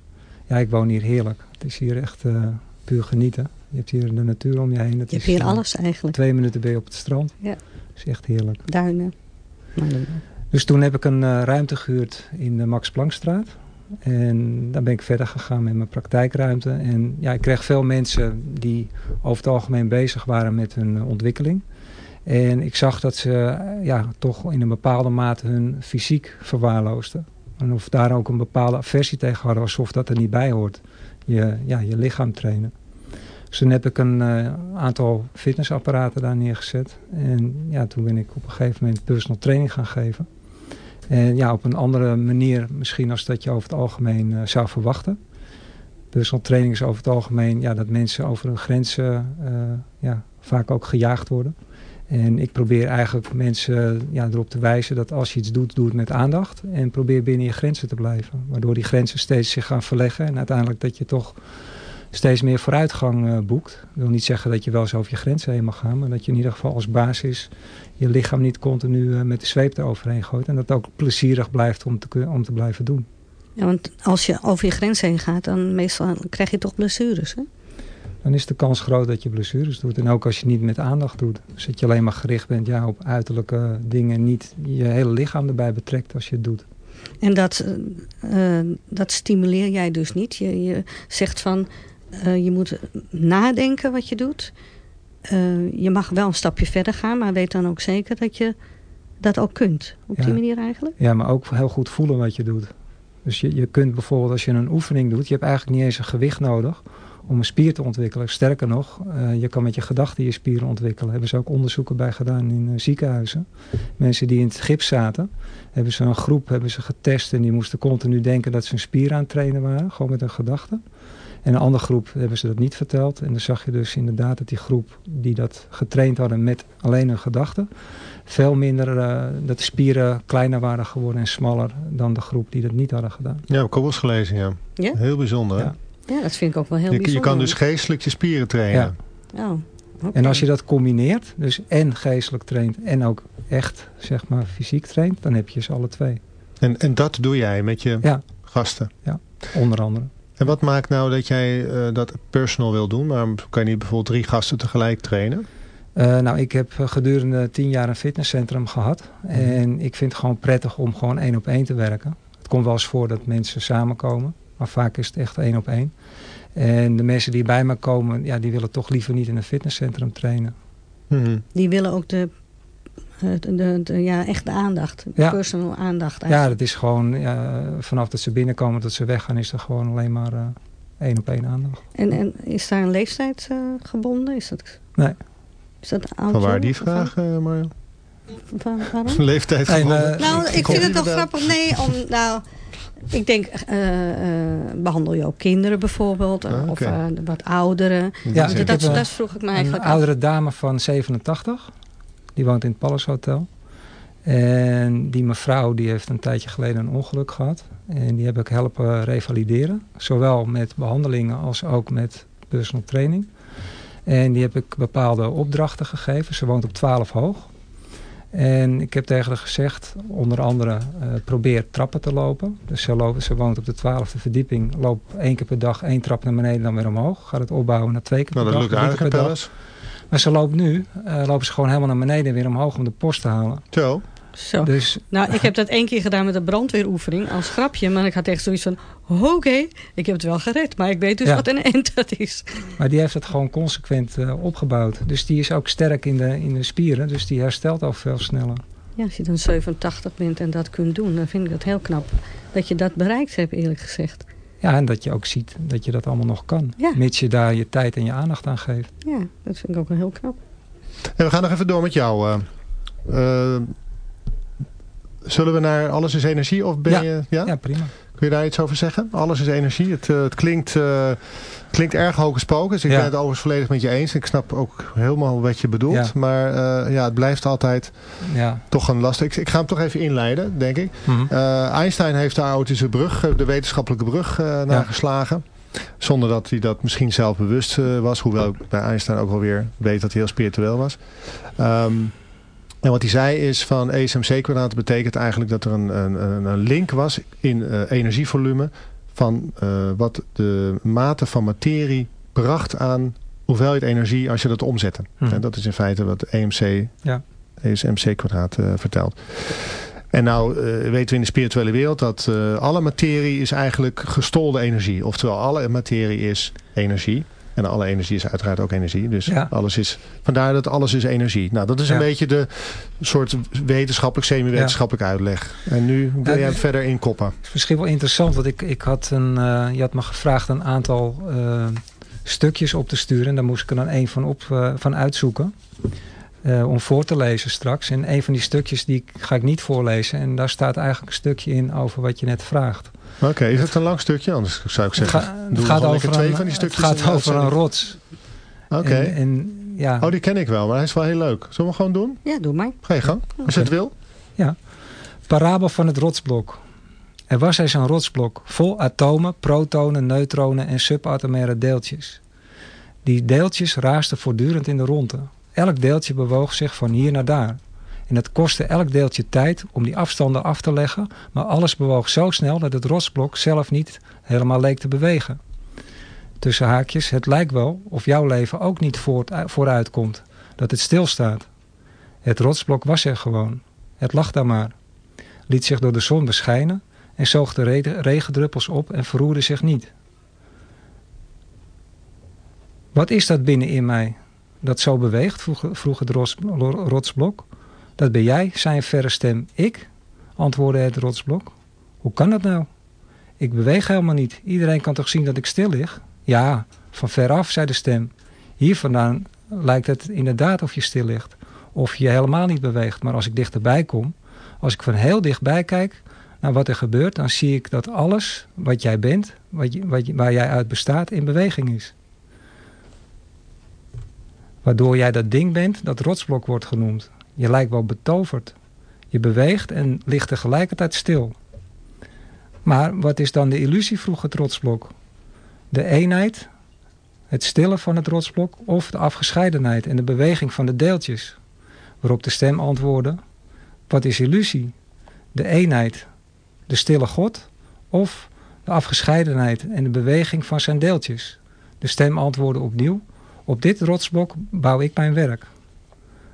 Ja, ik woon hier heerlijk. Het is hier echt eh, puur genieten. Je hebt hier de natuur om je heen. Het Je is, hebt hier alles eigenlijk. Twee minuten ben je op het strand. Ja. Is echt heerlijk. Duinen. Dan- Dus toen heb ik een eh, ruimte gehuurd in de Max Planckstraat. En dan ben ik verder gegaan met mijn praktijkruimte. En ja, ik kreeg veel mensen die over het algemeen bezig waren met hun eh, ontwikkeling. En ik zag dat ze eh, ja, toch in een bepaalde mate hun fysiek verwaarloosden. En of daar ook een bepaalde aversie tegen hadden, alsof dat er niet bij hoort. Je, ja, je lichaam trainen. Dus toen heb ik een eh, aantal fitnessapparaten daar neergezet. En ja, toen ben ik op een gegeven moment personal training gaan geven. En ja, op een andere manier misschien als dat je over het algemeen eh, zou verwachten. Personal training is over het algemeen ja, dat mensen over hun grenzen eh, ja, vaak ook gejaagd worden. En ik probeer eigenlijk mensen ja, erop te wijzen dat als je iets doet, doe het met aandacht. En probeer binnen je grenzen te blijven. Waardoor die grenzen steeds zich gaan verleggen. En uiteindelijk dat je toch steeds meer vooruitgang eh, boekt. Ik wil niet zeggen dat je wel eens over je grenzen heen mag gaan. Maar dat je in ieder geval als basis je lichaam niet continu eh, met de zweep eroverheen gooit. En dat het ook plezierig blijft om te, om te blijven doen. Ja, want als je over je grens heen gaat, dan meestal krijg je toch blessures. Hè? Dan is de kans groot dat je blessures doet. En ook als je het niet met aandacht doet. Dus dat je alleen maar gericht bent ja, op uiterlijke dingen. En niet je hele lichaam erbij betrekt als je het doet. En dat, eh, dat stimuleer jij dus niet. Je, je zegt van, eh, je moet nadenken wat je doet. Eh, je mag wel een stapje verder gaan, maar weet dan ook zeker dat je dat ook kunt. Op die manier eigenlijk. Ja, maar ook heel goed voelen wat je doet. Dus je, je kunt bijvoorbeeld als je een oefening doet, je hebt eigenlijk niet eens een gewicht nodig om een spier te ontwikkelen. Sterker nog, eh, je kan met je gedachten je spieren ontwikkelen. Hebben ze ook onderzoeken bij gedaan in ziekenhuizen. Mensen die in het gips zaten, hebben ze een groep hebben ze getest en die moesten continu denken dat ze een spier aan het trainen waren, gewoon met hun gedachten. En een andere groep hebben ze dat niet verteld. En dan zag je dus inderdaad dat die groep die dat getraind hadden met alleen hun gedachten, veel minder, eh, dat de spieren kleiner waren geworden en smaller dan de groep die dat niet hadden gedaan. Ja, heb ik ook wel eens gelezen, ja. Ja? Heel bijzonder. hè? Ja. Ja, dat vind ik ook wel heel Je, je bijzonder. kan dus geestelijk je spieren trainen. Ja. Oh. En als je dat combineert, dus en geestelijk traint en ook echt zeg maar fysiek traint, dan heb je ze alle twee. En, en dat doe jij met je Ja. gasten. Onder andere. En wat maakt nou dat jij eh, dat personal wil doen? Maar kan je niet bijvoorbeeld drie gasten tegelijk trainen? Eh, nou, ik heb eh, gedurende tien jaar een fitnesscentrum gehad. En ik vind het gewoon prettig om gewoon één op één te werken. Het komt wel eens voor dat mensen samenkomen. Maar vaak is het echt één op één. En de mensen die bij me komen, ja, die willen toch liever niet in een fitnesscentrum trainen. Mhm. Die willen ook de, de, de, de- ja, echt de aandacht. De Ja. personal aandacht Ja, eigenlijk. dat is gewoon ja, vanaf dat ze binnenkomen tot ze weggaan, is er gewoon alleen maar eh, één op één aandacht. En, en is daar een leeftijd eh, gebonden? Is dat, Nee. Is dat oud? Van waar die vraag, eh Mario? Van, waarom? Leeftijd gebonden? Nou, ik vind het toch grappig. Nee, om, nou, ik denk, eh, eh, behandel je ook kinderen bijvoorbeeld? Ah, Of eh, wat ouderen? Ja, Dus dat, dat vroeg ik me Een eigenlijk af. oudere dame van 87. Die woont in het Palace Hotel. En die mevrouw die heeft een tijdje geleden een ongeluk gehad. En die heb ik helpen revalideren. Zowel met behandelingen als ook met personal training. En die heb ik bepaalde opdrachten gegeven. Ze woont op 12 hoog. En ik heb tegen haar gezegd, onder andere, eh, probeer trappen te lopen. Dus ze, loopt, ze woont op de twaalfde verdieping. Loop één keer per dag één trap naar beneden, dan weer omhoog. Gaat het opbouwen naar twee keer per Nou, dat dag. lukt aardig in per dag. Maar ze loopt nu, eh, lopen ze gewoon helemaal naar beneden en weer omhoog om de post te halen. Zo. Zo. Dus Nou, ik heb dat één keer gedaan met een brandweeroefening als grapje. Maar ik had echt zoiets van, oké, ik heb het wel gered. Maar ik weet dus Ja. wat een end dat is. Maar die heeft het gewoon consequent eh, opgebouwd. Dus die is ook sterk in de, in de spieren. Dus die herstelt ook veel sneller. Ja, als je dan 87 bent en dat kunt doen, dan vind ik dat heel knap. Dat je dat bereikt hebt, eerlijk gezegd. Ja, en dat je ook ziet dat je dat allemaal nog kan. Ja. Mits je daar je tijd en je aandacht aan geeft. Ja, dat vind ik ook wel heel knap. En we gaan nog even door met jou. eh. Eh, zullen we naar Alles is Energie? Of ben Ja. je... Ja? Ja, prima. Kun je daar iets over zeggen? Alles is energie. Het, eh, het klinkt, eh, klinkt erg hocus pocus. Ik Ja. ben het overigens volledig met je eens. Ik snap ook helemaal wat je bedoelt. Ja. Maar eh, ja, het blijft altijd Ja. toch een lastig. Ik, ik ga hem toch even inleiden, denk ik. Mhm. Einstein heeft de Aortische brug, de wetenschappelijke brug, nageslagen. Zonder dat hij dat misschien zelf bewust was. Hoewel ik bij Einstein ook wel weer weet dat hij heel spiritueel was. Ehm, en wat hij zei is van ESMC kwadraat betekent eigenlijk dat er een, een, een link was in uh, energievolume van uh, wat de mate van materie bracht aan hoeveelheid energie als je dat omzette. En dat is in feite wat EMC, Ja. ESMC kwadraat uh, vertelt. En nou uh, weten we in de spirituele wereld dat uh, alle materie is eigenlijk gestolde energie. Oftewel alle materie is energie. En alle energie is uiteraard ook energie. Dus Ja. alles is, vandaar dat alles is energie. Nou, dat is een Ja. beetje de soort wetenschappelijk, semi-wetenschappelijk uitleg. En nu wil Ja, jij dus- verder inkoppen. Het is misschien wel interessant, want ik, ik had een, eh, je had me gevraagd een aantal eh, stukjes op te sturen. En daar moest ik er dan één van, op, eh, van uitzoeken. om voor te lezen straks. En een van die stukjes die ga ik niet voorlezen. En daar staat eigenlijk een stukje in over wat je net vraagt. Oké, is het een lang stukje? Anders zou ik Het, zeggen, ga- het doe gaat, over twee een, van die het stukjes. gaat in de over een rots. Oké. En, en ja, Oh, die ken ik wel, maar hij is wel heel leuk. Zullen we hem gewoon doen? Ja, doe maar. Ga je gang, als je het wil. Parabel van het rotsblok. Er was eens een rotsblok vol atomen, protonen, neutronen en subatomaire deeltjes. Die deeltjes raasden voortdurend in de ronde. Elk deeltje bewoog zich van hier naar daar. En het kostte elk deeltje tijd om die afstanden af te leggen, maar alles bewoog zo snel dat het rotsblok zelf niet helemaal leek te bewegen. Tussen haakjes, het lijkt wel of jouw leven ook niet voort, vooruit komt, dat het stilstaat. Het rotsblok was er gewoon. Het lag daar maar liet zich door de zon beschijnen en zoog de re- regendruppels op en verroerde zich niet. Wat is dat binnenin mij dat zo beweegt? vroeg, het rotsblok. Dat ben jij, zei een verre stem. Ik? antwoordde het rotsblok. Hoe kan dat nou? Ik beweeg helemaal niet. Iedereen kan toch zien dat ik stil lig? Ja, van veraf, zei de stem. Hier vandaan lijkt het inderdaad of je stil ligt. Of je helemaal niet beweegt. Maar als ik dichterbij kom, als ik van heel dichtbij kijk naar wat er gebeurt, dan zie ik dat alles wat jij bent, wat je, wat je, waar jij uit bestaat, in beweging is. Waardoor jij dat ding bent dat rotsblok wordt genoemd. Je lijkt wel betoverd. Je beweegt en ligt tegelijkertijd stil. Maar wat is dan de illusie, vroeg het rotsblok. De eenheid, het stillen van het rotsblok of de afgescheidenheid en de beweging van de deeltjes? Waarop de stem antwoordde, wat is illusie? De eenheid, de stille God of de afgescheidenheid en de beweging van zijn deeltjes? De stem antwoordde opnieuw, op dit rotsblok bouw ik mijn werk.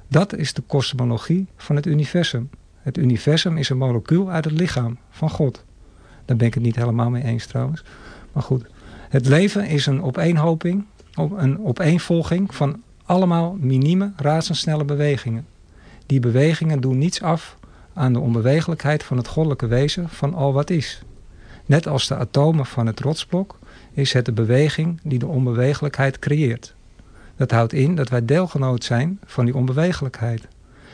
Dat is de kosmologie van het universum. Het universum is een molecuul uit het lichaam van God. Daar ben ik het niet helemaal mee eens trouwens. Maar goed, het leven is een opeenhoping, op- een opeenvolging van allemaal minieme, razendsnelle bewegingen. Die bewegingen doen niets af aan de onbewegelijkheid van het goddelijke wezen van al wat is. Net als de atomen van het rotsblok is het de beweging die de onbewegelijkheid creëert. Dat houdt in dat wij deelgenoot zijn van die onbewegelijkheid.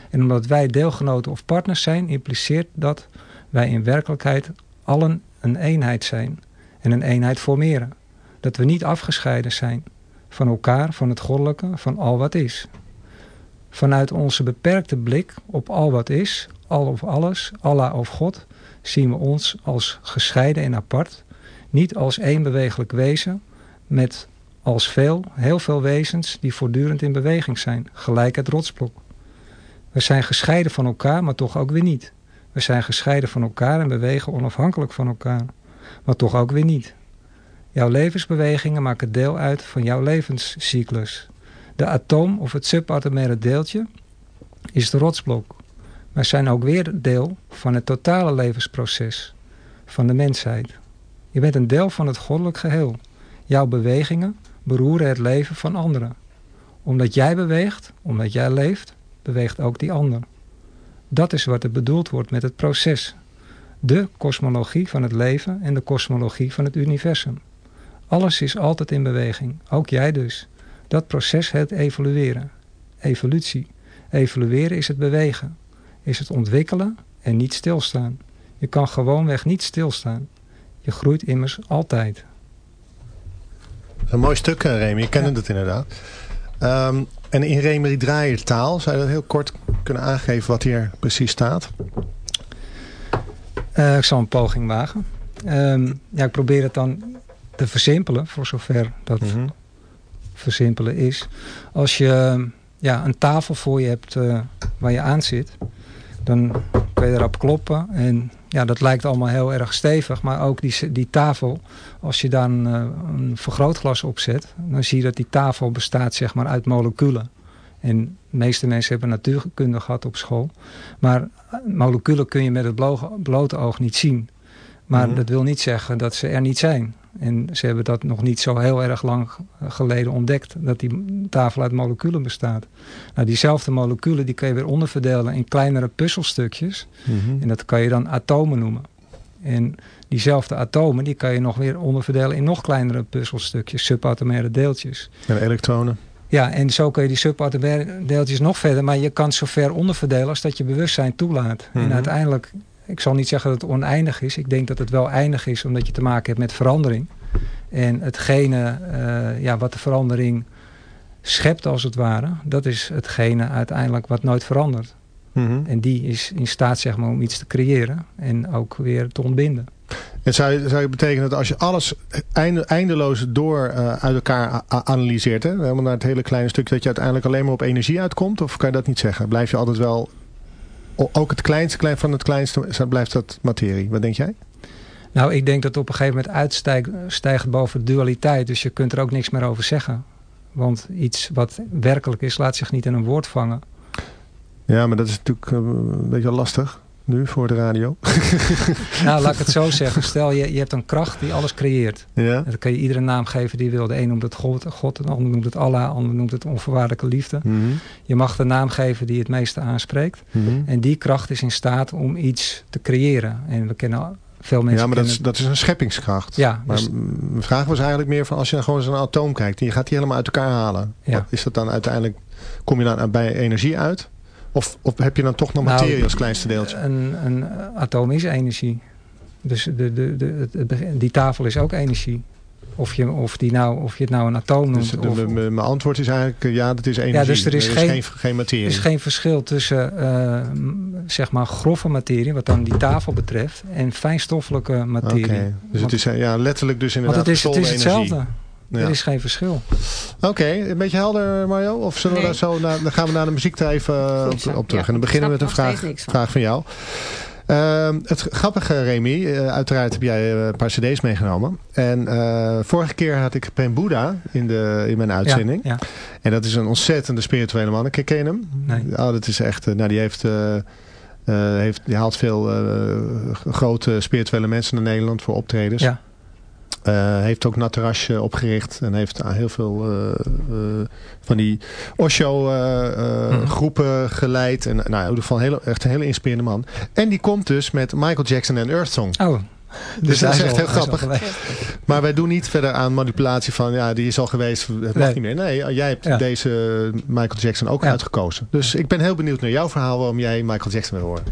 En omdat wij deelgenoten of partners zijn, impliceert dat wij in werkelijkheid allen een eenheid zijn en een eenheid formeren. Dat we niet afgescheiden zijn van elkaar, van het goddelijke, van al wat is. Vanuit onze beperkte blik op al wat is, al of alles, Allah of God, zien we ons als gescheiden en apart, niet als één bewegelijk wezen, met als veel, heel veel wezens die voortdurend in beweging zijn, gelijk het rotsblok. We zijn gescheiden van elkaar, maar toch ook weer niet. We zijn gescheiden van elkaar en bewegen onafhankelijk van elkaar, maar toch ook weer niet. Jouw levensbewegingen maken deel uit van jouw levenscyclus. De atoom of het subatomaire deeltje is de rotsblok. Maar zijn ook weer deel van het totale levensproces van de mensheid. Je bent een deel van het goddelijk geheel. Jouw bewegingen beroeren het leven van anderen. Omdat jij beweegt, omdat jij leeft, beweegt ook die ander. Dat is wat er bedoeld wordt met het proces. De kosmologie van het leven en de kosmologie van het universum. Alles is altijd in beweging, ook jij dus. Dat proces heet evolueren. Evolutie. Evolueren is het bewegen. Is het ontwikkelen en niet stilstaan. Je kan gewoonweg niet stilstaan. Je groeit immers altijd. Een mooi stuk, eh, Remy. Ik kende Ja. het inderdaad. Ehm, en in Remy Draaier taal, zou je dat heel kort kunnen aangeven wat hier precies staat? Eh, ik zal een poging wagen. Ehm, ja, ik probeer het dan te versimpelen, voor zover dat Mhm. versimpelen is. Als je ja, een tafel voor je hebt eh, waar je aan zit, dan kun je erop kloppen. En ja, dat lijkt allemaal heel erg stevig. Maar ook die, die tafel, als je daar een, eh, een vergrootglas op zet, dan zie je dat die tafel bestaat zeg maar, uit moleculen. En de meeste mensen hebben natuurkunde gehad op school. Maar eh, moleculen kun je met het blo- blote oog niet zien. Maar Mhm. dat wil niet zeggen dat ze er niet zijn. En ze hebben dat nog niet zo heel erg lang geleden ontdekt. Dat die tafel uit moleculen bestaat. Nou, diezelfde moleculen die kun je weer onderverdelen in kleinere puzzelstukjes. Mhm. En dat kan je dan atomen noemen. En diezelfde atomen die kan je nog weer onderverdelen in nog kleinere puzzelstukjes. Subatomaire deeltjes. En elektronen. Ja, en zo kun je die subatomaire deeltjes nog verder. Maar je kan zo ver onderverdelen als dat je bewustzijn toelaat. Mhm. En uiteindelijk, ik zal niet zeggen dat het oneindig is. Ik denk dat het wel eindig is omdat je te maken hebt met verandering. En hetgene eh, ja, wat de verandering schept als het ware. Dat is hetgene uiteindelijk wat nooit verandert. Mhm. En die is in staat zeg maar, om iets te creëren. En ook weer te ontbinden. En zou, je- zou je betekenen dat als je alles einde, eindeloos door eh, uit elkaar analyseert, hè, helemaal naar het hele kleine stuk, dat je uiteindelijk alleen maar op energie uitkomt? Of kan je dat niet zeggen? Blijf je altijd wel, ook het kleinste klein van het kleinste, blijft dat materie? Wat denk jij? Nou, ik denk dat op een gegeven moment uitstijgt stijgt boven dualiteit. Dus je kunt er ook niks meer over zeggen. Want iets wat werkelijk is, laat zich niet in een woord vangen. Ja, maar dat is natuurlijk eh, een beetje lastig nu voor de radio. <laughs> Nou, laat ik het zo zeggen. Stel, je, je hebt een kracht die alles creëert. ja. En dan kan je iedere naam geven die je wil. De een noemt het God, God de ander noemt het Allah, de ander noemt het onvoorwaardelijke liefde. Mhm. Je mag de naam geven die het meeste aanspreekt. Mhm. En die kracht is in staat om iets te creëren. En we kennen veel mensen... Ja, maar dat is, dat is een scheppingskracht. Ja, Maar dus- mijn vraag was eigenlijk meer van als je dan gewoon zo'n atoom kijkt en je gaat die helemaal uit elkaar halen. Ja. Wat Is dat dan uiteindelijk, kom je dan bij energie uit? Of, of heb je dan toch nog Nou, materie als kleinste deeltje? Een, een atoom is energie. Dus de, de, de, het- het begin- die tafel is ook energie. Of je, of, die nou, of je het nou een atoom noemt. Dus of- m- m- mijn antwoord is eigenlijk eh, ja, dat is energie. dus er is geen- geen, geen materie. er is geen verschil tussen eh, zeg maar grove materie, wat dan die tafel betreft, en fijnstoffelijke materie. Oké, dus Want- het is eh, ja, letterlijk dus Want inderdaad het is, het is hetzelfde. Ja. Er is geen verschil. Oké, een beetje helder Mario? Of zullen we daar zo naar, dan gaan we naar de muziek daar even eh, op, terug. Ja, en dan beginnen we met een vraag, van. vraag van jou. Ehm, het grappige Remy, eh, uiteraard heb jij eh, een paar cd's meegenomen. En eh, vorige keer had ik Pen Buddha in, de, in mijn uitzending. Ja, ja. En dat is een ontzettende spirituele man. Ken je hem? Nee. Oh, dat is echt, nou die heeft... heeft, die haalt veel eh, grote spirituele mensen naar Nederland voor optredens. Ja. Eh, heeft ook Natarasje opgericht en heeft heel veel eh, eh, van die Osho eh, Mhm. groepen geleid. En nou, in ieder geval een hele, echt een hele inspirerende man. En die komt dus met Michael Jackson en Earth Song. Oh, Dus dat hij is echt heel grappig. Maar wij doen niet verder aan manipulatie van ja, die is al geweest, het mag Nee. niet meer. Nee, jij hebt Ja. deze Michael Jackson ook Ja. uitgekozen. Dus ik ben heel benieuwd naar jouw verhaal waarom jij Michael Jackson wil horen.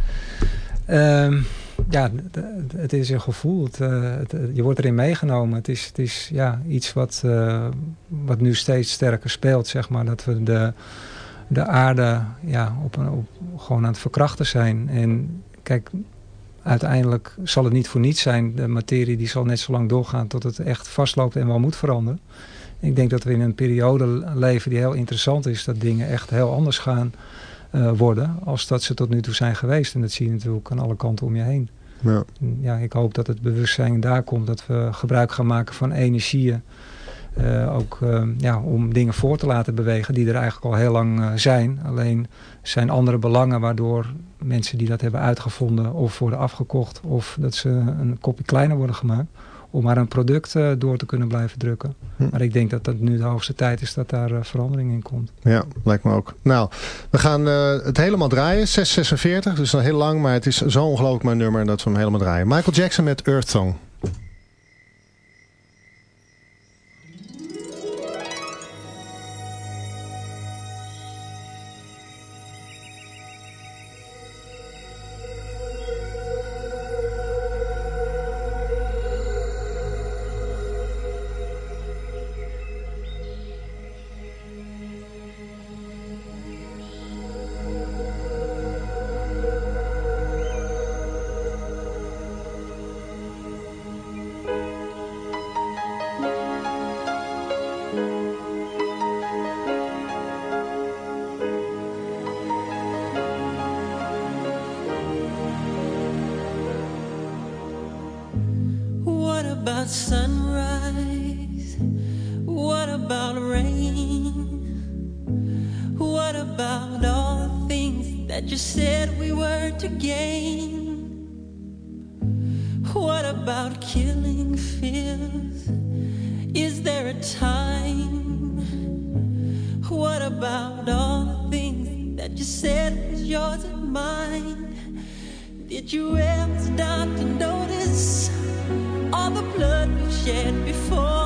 Ehm, ja, het is een gevoel. Eh, het- je wordt erin meegenomen. Het is, is ja, iets wat, eh, wat nu steeds sterker speelt. Zeg maar. Dat we de, de aarde ja, op op, gewoon aan het verkrachten zijn. En kijk, uiteindelijk zal het niet voor niets zijn. De materie die zal net zo lang doorgaan tot het echt vastloopt en wel moet veranderen. Ik denk dat we in een periode leven die heel interessant is. Dat dingen echt heel anders gaan eh, worden als dat ze tot nu toe zijn geweest. En dat zie je natuurlijk aan alle kanten om je heen. Ja. Ja, ik hoop dat het bewustzijn daar komt. Dat we gebruik gaan maken van energieën. eh, ook eh, ja, om dingen voor te laten bewegen die er eigenlijk al heel lang eh, zijn. Alleen zijn andere belangen waardoor mensen die dat hebben uitgevonden of worden afgekocht of dat ze een kopje kleiner worden gemaakt om maar een product eh, door te kunnen blijven drukken. Hm. Maar ik denk dat dat nu de hoogste tijd is dat daar eh, verandering in komt. Ja, lijkt me ook. Nou, we gaan eh, het helemaal draaien. 646, dus nog heel lang, maar het is zo ongelooflijk mijn nummer dat we hem helemaal draaien. Michael Jackson met Earth Song. You ever stop to notice all the blood we've shed before?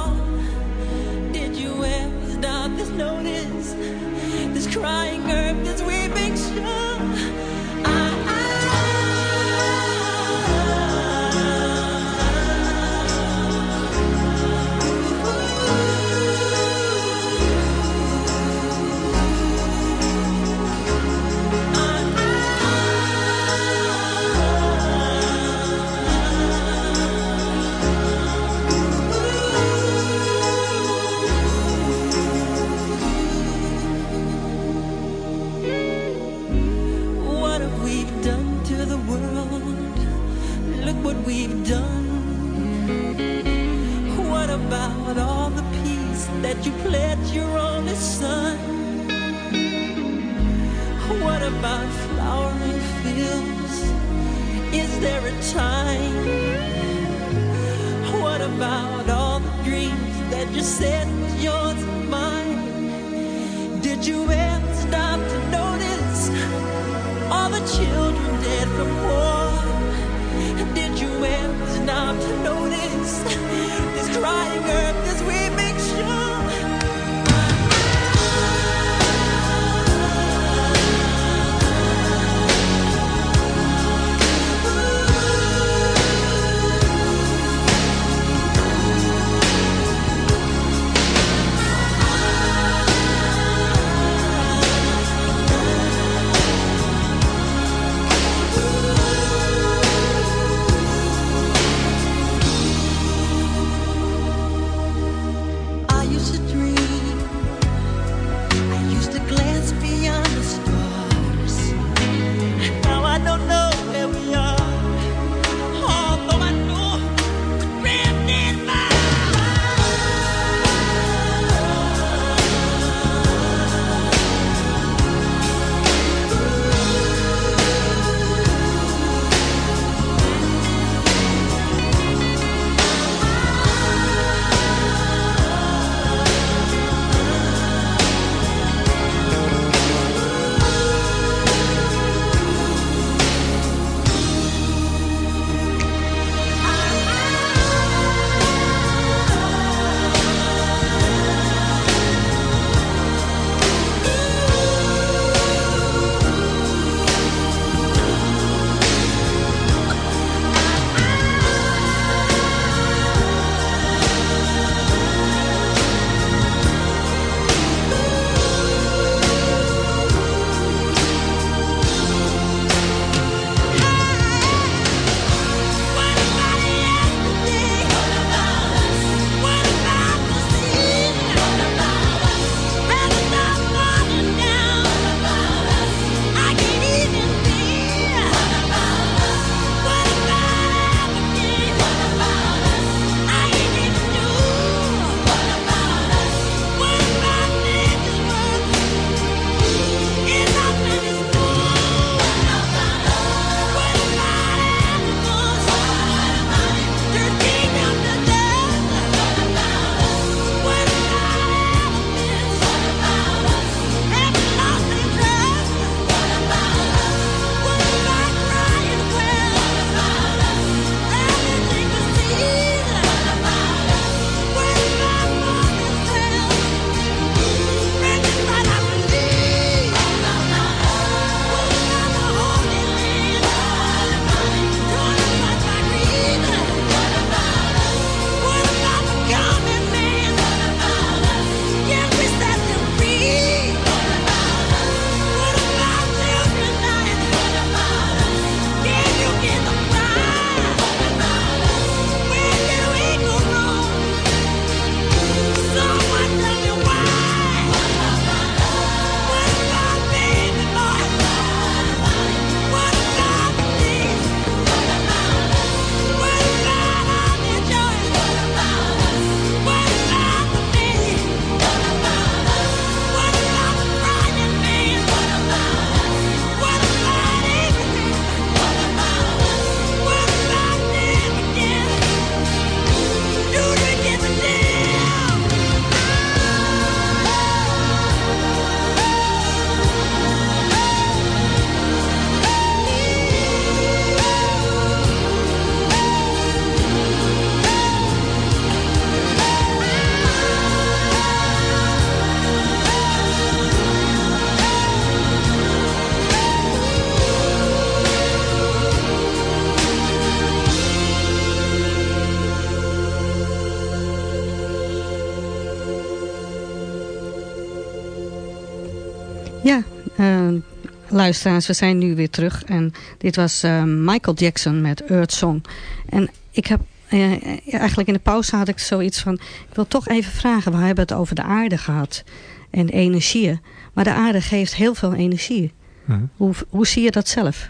Luisteraars, we zijn nu weer terug. En dit was eh, Michael Jackson met Earth Song. En ik heb eh, eigenlijk in de pauze had ik zoiets van... Ik wil toch even vragen, we hebben het over de aarde gehad. En energieën. Maar de aarde geeft heel veel energie. Mhm. Hoe, hoe zie je dat zelf?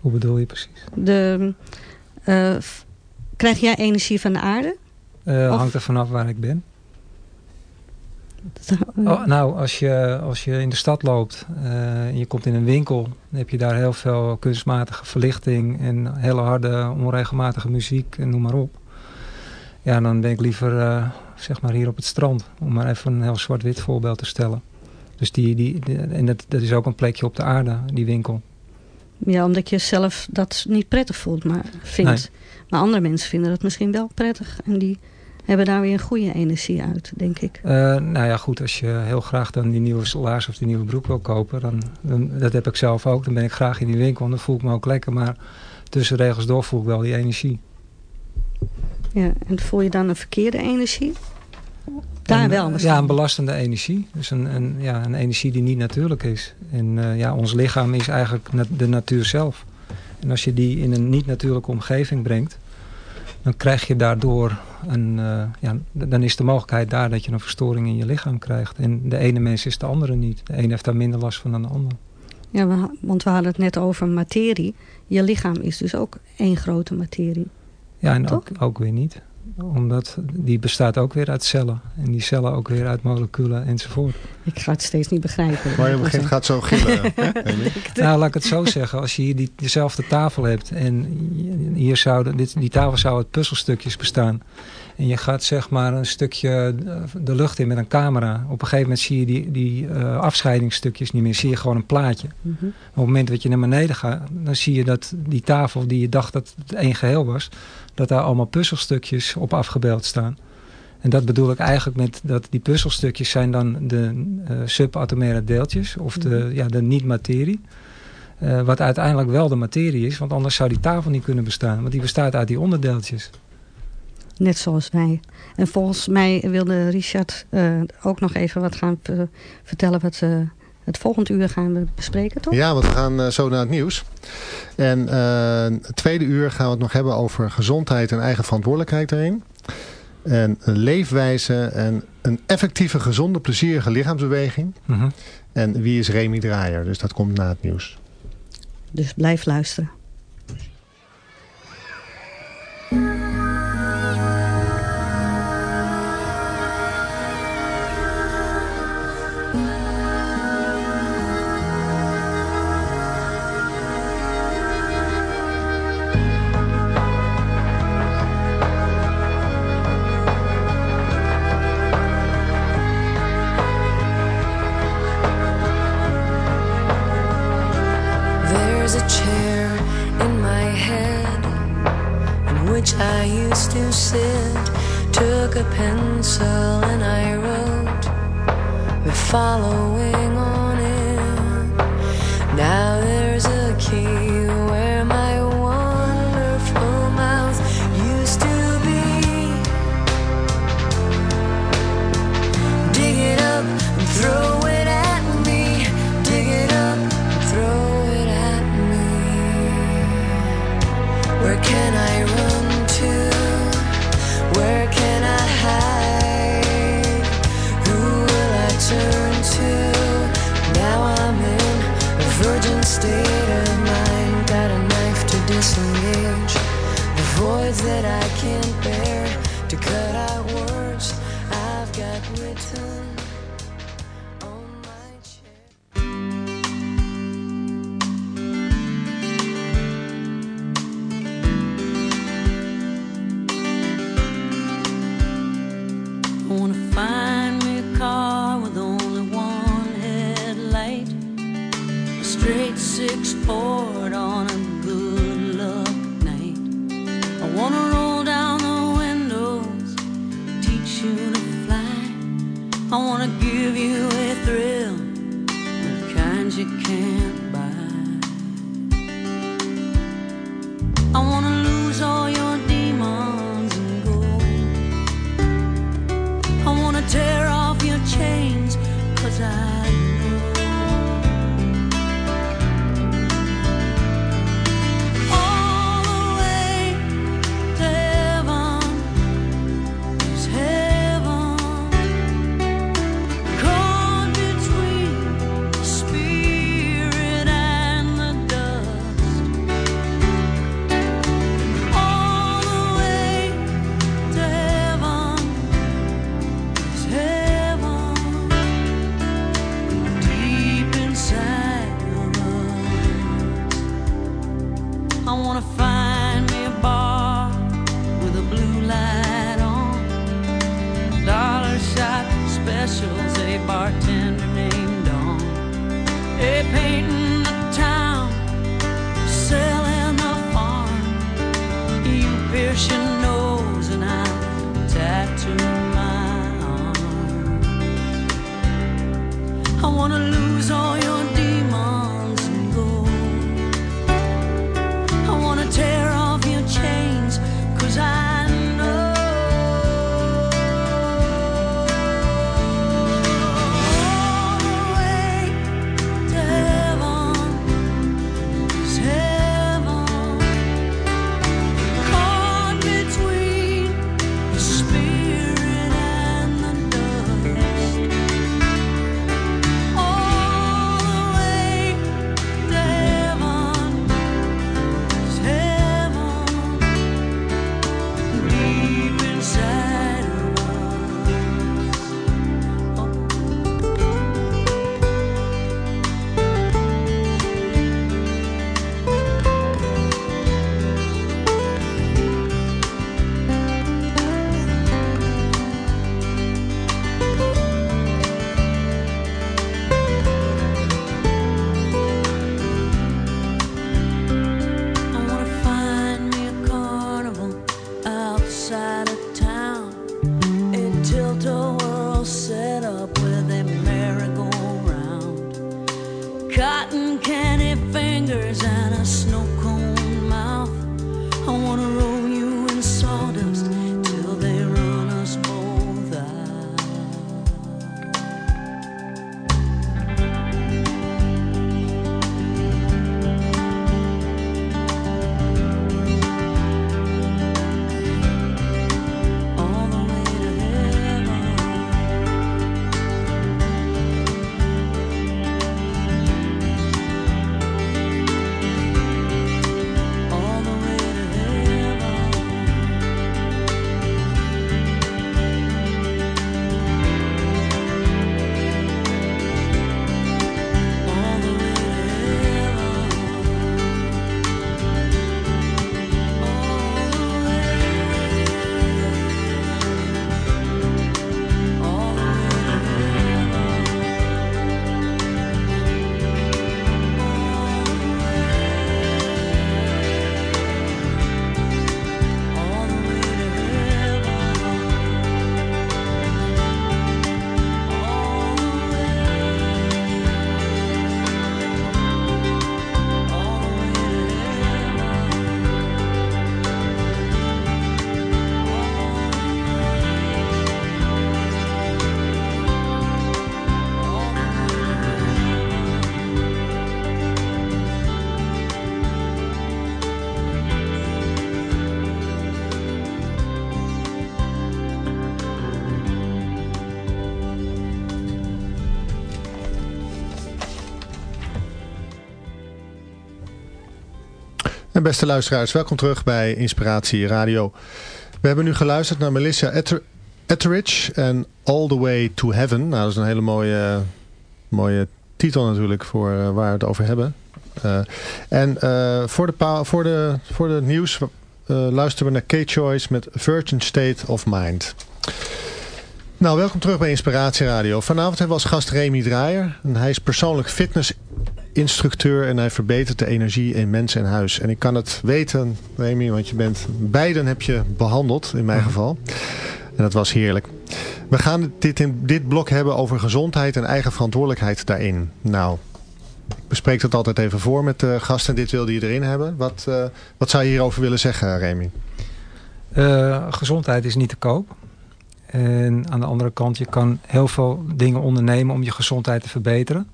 Hoe bedoel je precies? De, eh, krijg jij energie van de aarde? Hangt er vanaf waar ik ben. Eh, Oh, nou, als je, als je in de stad loopt eh, en je komt in een winkel, dan heb je daar heel veel kunstmatige verlichting en hele harde, onregelmatige muziek en noem maar op. Ja, dan ben ik liever eh, zeg maar hier op het strand, om maar even een heel zwart-wit voorbeeld te stellen. Dus die, die, die- en dat, dat is ook een plekje op de aarde, die winkel. Ja, omdat je zelf dat niet prettig voelt, maar vindt. Maar andere mensen vinden dat misschien wel prettig. En die hebben daar weer een goede energie uit, denk ik. Eh, nou ja, goed, als je heel graag dan die nieuwe laars of die nieuwe broek wil kopen, dan, dan, dat heb ik zelf ook. Dan ben ik graag in die winkel en dan voel ik me ook lekker, maar tussen regels door voel ik wel die energie. Ja, en voel je dan een verkeerde energie? Daar wel Ja, misschien. een belastende energie. Dus een, een, ja, een energie die niet natuurlijk is. En eh, ja, ons lichaam is eigenlijk de natuur zelf. En als je die in een niet-natuurlijke omgeving brengt, dan krijg je daardoor een, eh, ja, dan is de mogelijkheid daar dat je een verstoring in je lichaam krijgt. En de ene mens is de andere niet. De ene heeft daar minder last van dan de ander. Ja, want we hadden het net over materie. Je lichaam is dus ook één grote materie. Ja, en ook, ook weer niet. Omdat die bestaat ook weer uit cellen. En die cellen ook weer uit moleculen enzovoort. Ik ga het steeds niet begrijpen. Maar je begint gaat zo gillen. <laughs> hè? Nou, laat ik het zo zeggen. Als je hier die, dezelfde tafel hebt en hier zouden, dit, die tafel zou uit puzzelstukjes bestaan. En je gaat zeg maar een stukje eh, de lucht in met een camera. Op een gegeven moment zie je die, die eh, afscheidingsstukjes niet meer. Zie je gewoon een plaatje. Mhm. Op het moment dat je naar beneden gaat, dan zie je dat die tafel die je dacht dat het één geheel was, dat daar allemaal puzzelstukjes op afgebeeld staan. En dat bedoel ik eigenlijk met dat die puzzelstukjes zijn dan de eh, subatomaire deeltjes, of de, ja, de niet-materie. Wat uiteindelijk wel de materie is, want anders zou die tafel niet kunnen bestaan. Want die bestaat uit die onderdeeltjes. Net zoals wij. En volgens mij wilde Richard eh, ook nog even wat gaan eh, vertellen. Wat eh, het volgende uur gaan we bespreken, toch? Ja, want we gaan eh, zo naar het nieuws. En eh, het tweede uur gaan we het nog hebben over gezondheid en eigen verantwoordelijkheid erin. En een leefwijze en een effectieve, gezonde, plezierige lichaamsbeweging. Mhm. En wie is Remy Draaier? Dus dat komt na het nieuws. Dus blijf luisteren. Pencil and I wrote, following on beste luisteraars, welkom terug bij Inspiratie Radio. We hebben nu geluisterd naar Melissa Etheridge en All the Way to Heaven. Nou, dat is een hele mooie, mooie titel natuurlijk voor eh, waar we het over hebben. Eh, en eh, voor, de voor, de, voor de nieuws luisteren we naar K-Choice met Virgin State of Mind. Nou, welkom terug bij Inspiratie Radio. Vanavond hebben we als gast Remy Draaier. En hij is persoonlijk fitnessinstructeur en hij verbetert de energie in mens en huis. En ik kan het weten, Remy, want je bent beiden heb je behandeld, in mijn geval. En dat was heerlijk. We gaan dit in dit blok hebben over gezondheid en eigen verantwoordelijkheid daarin. Nou, ik bespreek dat altijd even voor met de gasten. Dit wilde je erin hebben. Wat, eh, wat zou je hierover willen zeggen, Remy? Eh, gezondheid is niet te koop. En aan de andere kant, je kan heel veel dingen ondernemen om je gezondheid te verbeteren.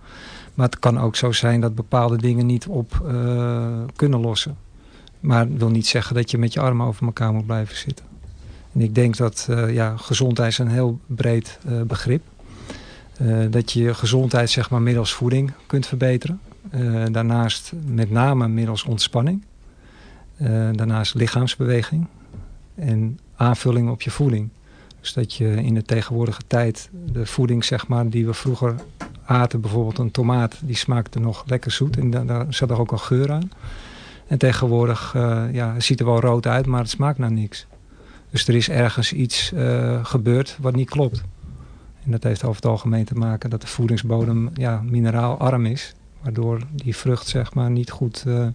Maar het kan ook zo zijn dat bepaalde dingen niet op eh, kunnen lossen. Maar dat wil niet zeggen dat je met je armen over elkaar moet blijven zitten. En ik denk dat eh, ja, gezondheid is een heel breed eh, begrip. Dat je je gezondheid zeg maar middels voeding kunt verbeteren. Daarnaast met name middels ontspanning. Daarnaast lichaamsbeweging. En aanvulling op je voeding. Dus dat je in de tegenwoordige tijd de voeding zeg maar, die we vroeger aten, bijvoorbeeld een tomaat, die smaakte nog lekker zoet. En da- daar zat er ook een geur aan. En tegenwoordig eh, ja, het ziet er wel rood uit, maar het smaakt naar niks. Dus er is ergens iets eh, gebeurd wat niet klopt. En dat heeft over het algemeen te maken dat de voedingsbodem ja, mineraalarm is. Waardoor die vrucht zeg maar, niet goed eh,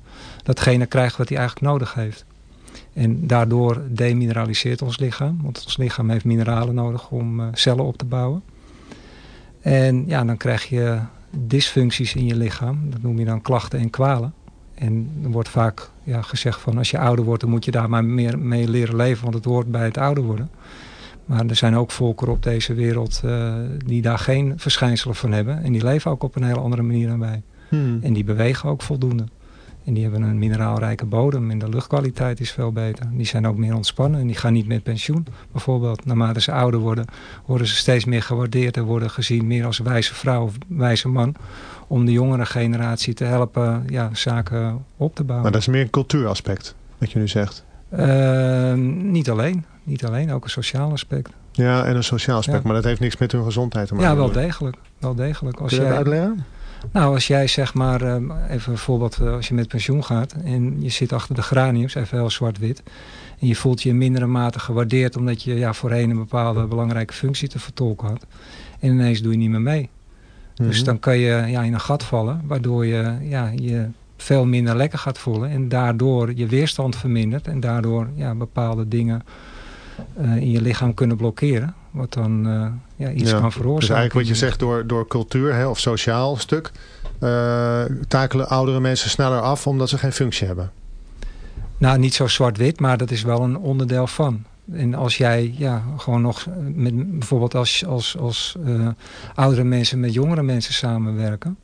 datgene krijgt wat hij eigenlijk nodig heeft. En daardoor demineraliseert ons lichaam. Want ons lichaam heeft mineralen nodig om cellen op te bouwen. En ja, dan krijg je dysfuncties in je lichaam. Dat noem je dan klachten en kwalen. En er wordt vaak ja, gezegd van als je ouder wordt, dan moet je daar maar meer mee leren leven. Want het hoort bij het ouder worden. Maar er zijn ook volkeren op deze wereld eh, die daar geen verschijnselen van hebben. En die leven ook op een hele andere manier dan wij. En die bewegen ook voldoende. En die hebben een mineraalrijke bodem en de luchtkwaliteit is veel beter. Die zijn ook meer ontspannen en die gaan niet met pensioen. Bijvoorbeeld, naarmate ze ouder worden, worden ze steeds meer gewaardeerd en worden gezien meer als wijze vrouw of wijze man. Om de jongere generatie te helpen ja, zaken op te bouwen. Maar dat is meer een cultuuraspect, wat je nu zegt. Eh, niet alleen. Niet alleen, ook een sociaal aspect. Ja, en een sociaal aspect, Ja. maar dat heeft niks met hun gezondheid te maken. Ja, wel degelijk. Wel degelijk. Als Kun je dat jij, uitleggen? Nou, als jij zeg maar, eh, even een voorbeeld, eh, als je met pensioen gaat en je zit achter de graniums, even heel zwart-wit, en je voelt je in mindere mate gewaardeerd omdat je ja, voorheen een bepaalde belangrijke functie te vertolken had. En ineens doe je niet meer mee. Dus Mhm. dan kan je ja, in een gat vallen, waardoor je ja, je veel minder lekker gaat voelen en daardoor je weerstand vermindert en daardoor ja, bepaalde dingen in je lichaam kunnen blokkeren, wat dan eh, ja, iets Ja, kan veroorzaken. Dus eigenlijk wat je zegt door, door cultuur hè, of sociaal stuk, eh, takelen oudere mensen sneller af omdat ze geen functie hebben. Nou, niet zo zwart-wit, maar dat is wel een onderdeel van. En als jij ja, gewoon nog met, bijvoorbeeld als, als, als eh, oudere mensen met jongere mensen samenwerken,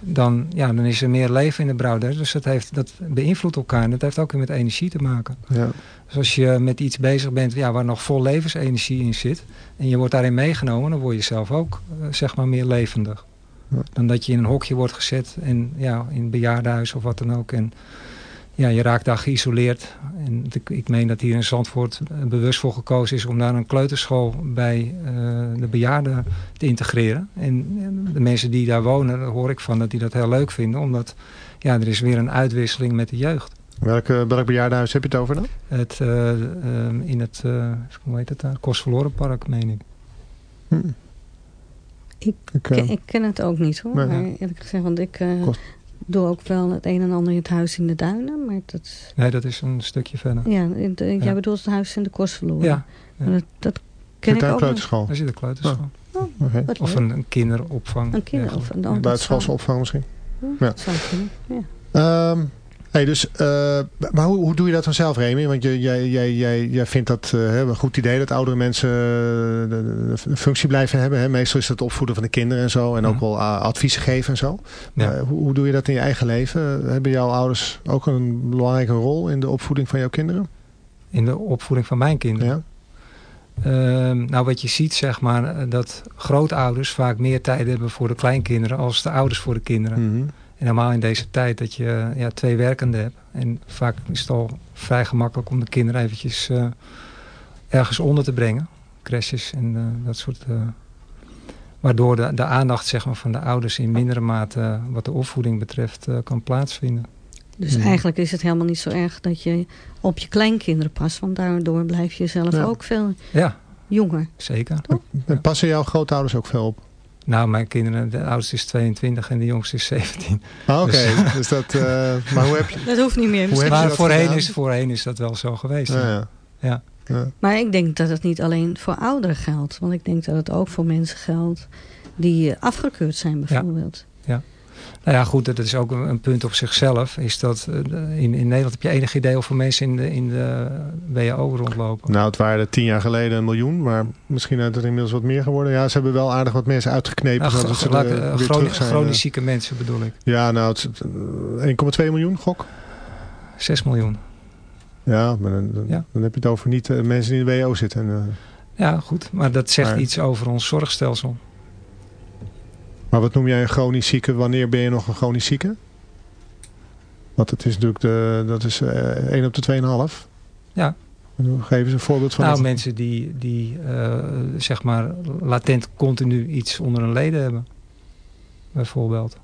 dan, ja, dan is er meer leven in de brouwerij. Dus dat, heeft, dat beïnvloedt elkaar en dat heeft ook weer met energie te maken. Ja. Dus als je met iets bezig bent ja, waar nog vol levensenergie in zit en je wordt daarin meegenomen, dan word je zelf ook eh, zeg maar meer levendig. Ja. Dan dat je in een hokje wordt gezet en ja, in een bejaardenhuis of wat dan ook. En ja, je raakt daar geïsoleerd. En ik, ik meen dat hier in Zandvoort eh, bewust voor gekozen is om daar een kleuterschool bij eh, de bejaarden te integreren. En eh, de mensen die daar wonen, daar hoor ik van dat die dat heel leuk vinden. Omdat ja, er is weer een uitwisseling met de jeugd. Welke, welk bejaardenhuis heb je het over dan? Het, eh, ehm, in het, hoe heet het daar? Kostverlorenpark, meen ik. Hm. Ik, Ik, ken, ik ken het ook niet hoor. Nee, maar eerlijk gezegd, want ik eh, Kost- doe ook wel het een en ander in het huis in de duinen. Maar dat, Nee, dat is een stukje verder. ja, in de- jij bedoelt het huis in de kost verloren. Ja, Maar Dat, dat ken zit ik daar ook kleuterschool? daar zit een kleuterschool. Oké. Wat Of leuk. een, een kinderopvang. Een kinder of dergelijke. een oh, Buitenschoolse opvang misschien? Ja, Ja. Hey, dus, eh, maar hoe, hoe doe je dat dan zelf, Remy? Want jij, jij, jij, jij vindt dat eh, een goed idee dat oudere mensen eh, de functie blijven hebben. Hè? Meestal is het opvoeden van de kinderen en zo. En ook Mhm. wel adviezen geven en zo. Ja. Hoe, hoe doe je dat in je eigen leven? Hebben jouw ouders ook een belangrijke rol in de opvoeding van jouw kinderen? In de opvoeding van mijn kinderen. Ja? Ehm, nou, wat je ziet, zeg maar, dat grootouders vaak meer tijd hebben voor de kleinkinderen als de ouders voor de kinderen. Mhm. En normaal in deze tijd dat je ja, twee werkenden hebt. En vaak is het al vrij gemakkelijk om de kinderen eventjes eh, ergens onder te brengen. Crashes en eh, dat soort... eh, waardoor de, de aandacht zeg maar, van de ouders in mindere mate wat de opvoeding betreft kan plaatsvinden. Dus Mhm. eigenlijk is het helemaal niet zo erg dat je op je kleinkinderen past. Want daardoor blijf je zelf Ja. ook veel Ja, jonger. zeker. En passen jouw grootouders ook veel op? Nou, mijn kinderen, de oudste is 22 en de jongste is 17. Ah, Oké, <laughs> dus dat, eh, maar hoe heb je... Dat hoeft niet meer. Maar voorheen gedaan? is, voorheen is dat wel zo geweest. Ja, ja. Ja. Ja. Maar ik denk dat het niet alleen voor ouderen geldt. Want ik denk dat het ook voor mensen geldt die afgekeurd zijn bijvoorbeeld. Nou ja, goed, dat is ook een, punt op zichzelf. Is dat eh, in, in Nederland heb je enig idee hoeveel mensen in de, in de WHO rondlopen? Nou, het waren tien jaar geleden een miljoen, maar misschien is het inmiddels wat meer geworden. Ja, ze hebben wel aardig wat mensen uitgeknepen. Nou, zodat ze er, eh, weer chroni- terug zijn. chronisch zieke mensen bedoel ik. Ja, nou, het is, eh, 1,2 miljoen, gok. 6 miljoen. Ja, maar dan, dan, Ja. dan heb je het over niet eh, mensen die in de WO zitten. En, eh, Ja, goed. Maar dat zegt Maar- iets over ons zorgstelsel. Maar wat noem jij een chronisch zieke? Wanneer ben je nog een chronisch zieke? Want het is natuurlijk de, dat is eh 1 op de 2,5. Ja. Geef eens een voorbeeld van. Nou, mensen die, die eh, zeg maar latent continu iets onder hun leden hebben. Bijvoorbeeld.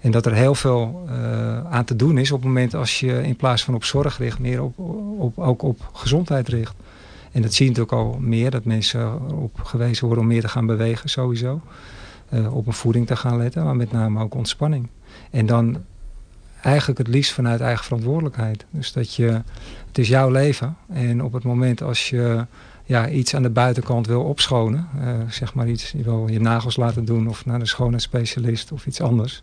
En dat er heel veel eh, aan te doen is op het moment als je in plaats van op zorg richt, meer op, op, ook op gezondheid richt. En dat zie je natuurlijk al meer, dat mensen op gewezen worden om meer te gaan bewegen sowieso. Eh, op een voeding te gaan letten, maar met name ook ontspanning. En dan eigenlijk het liefst vanuit eigen verantwoordelijkheid. Dus dat je, het is jouw leven. En op het moment als je ja, iets aan de buitenkant wil opschonen, eh, zeg maar iets, je wil je nagels laten doen of naar de schoonheidsspecialist of iets anders.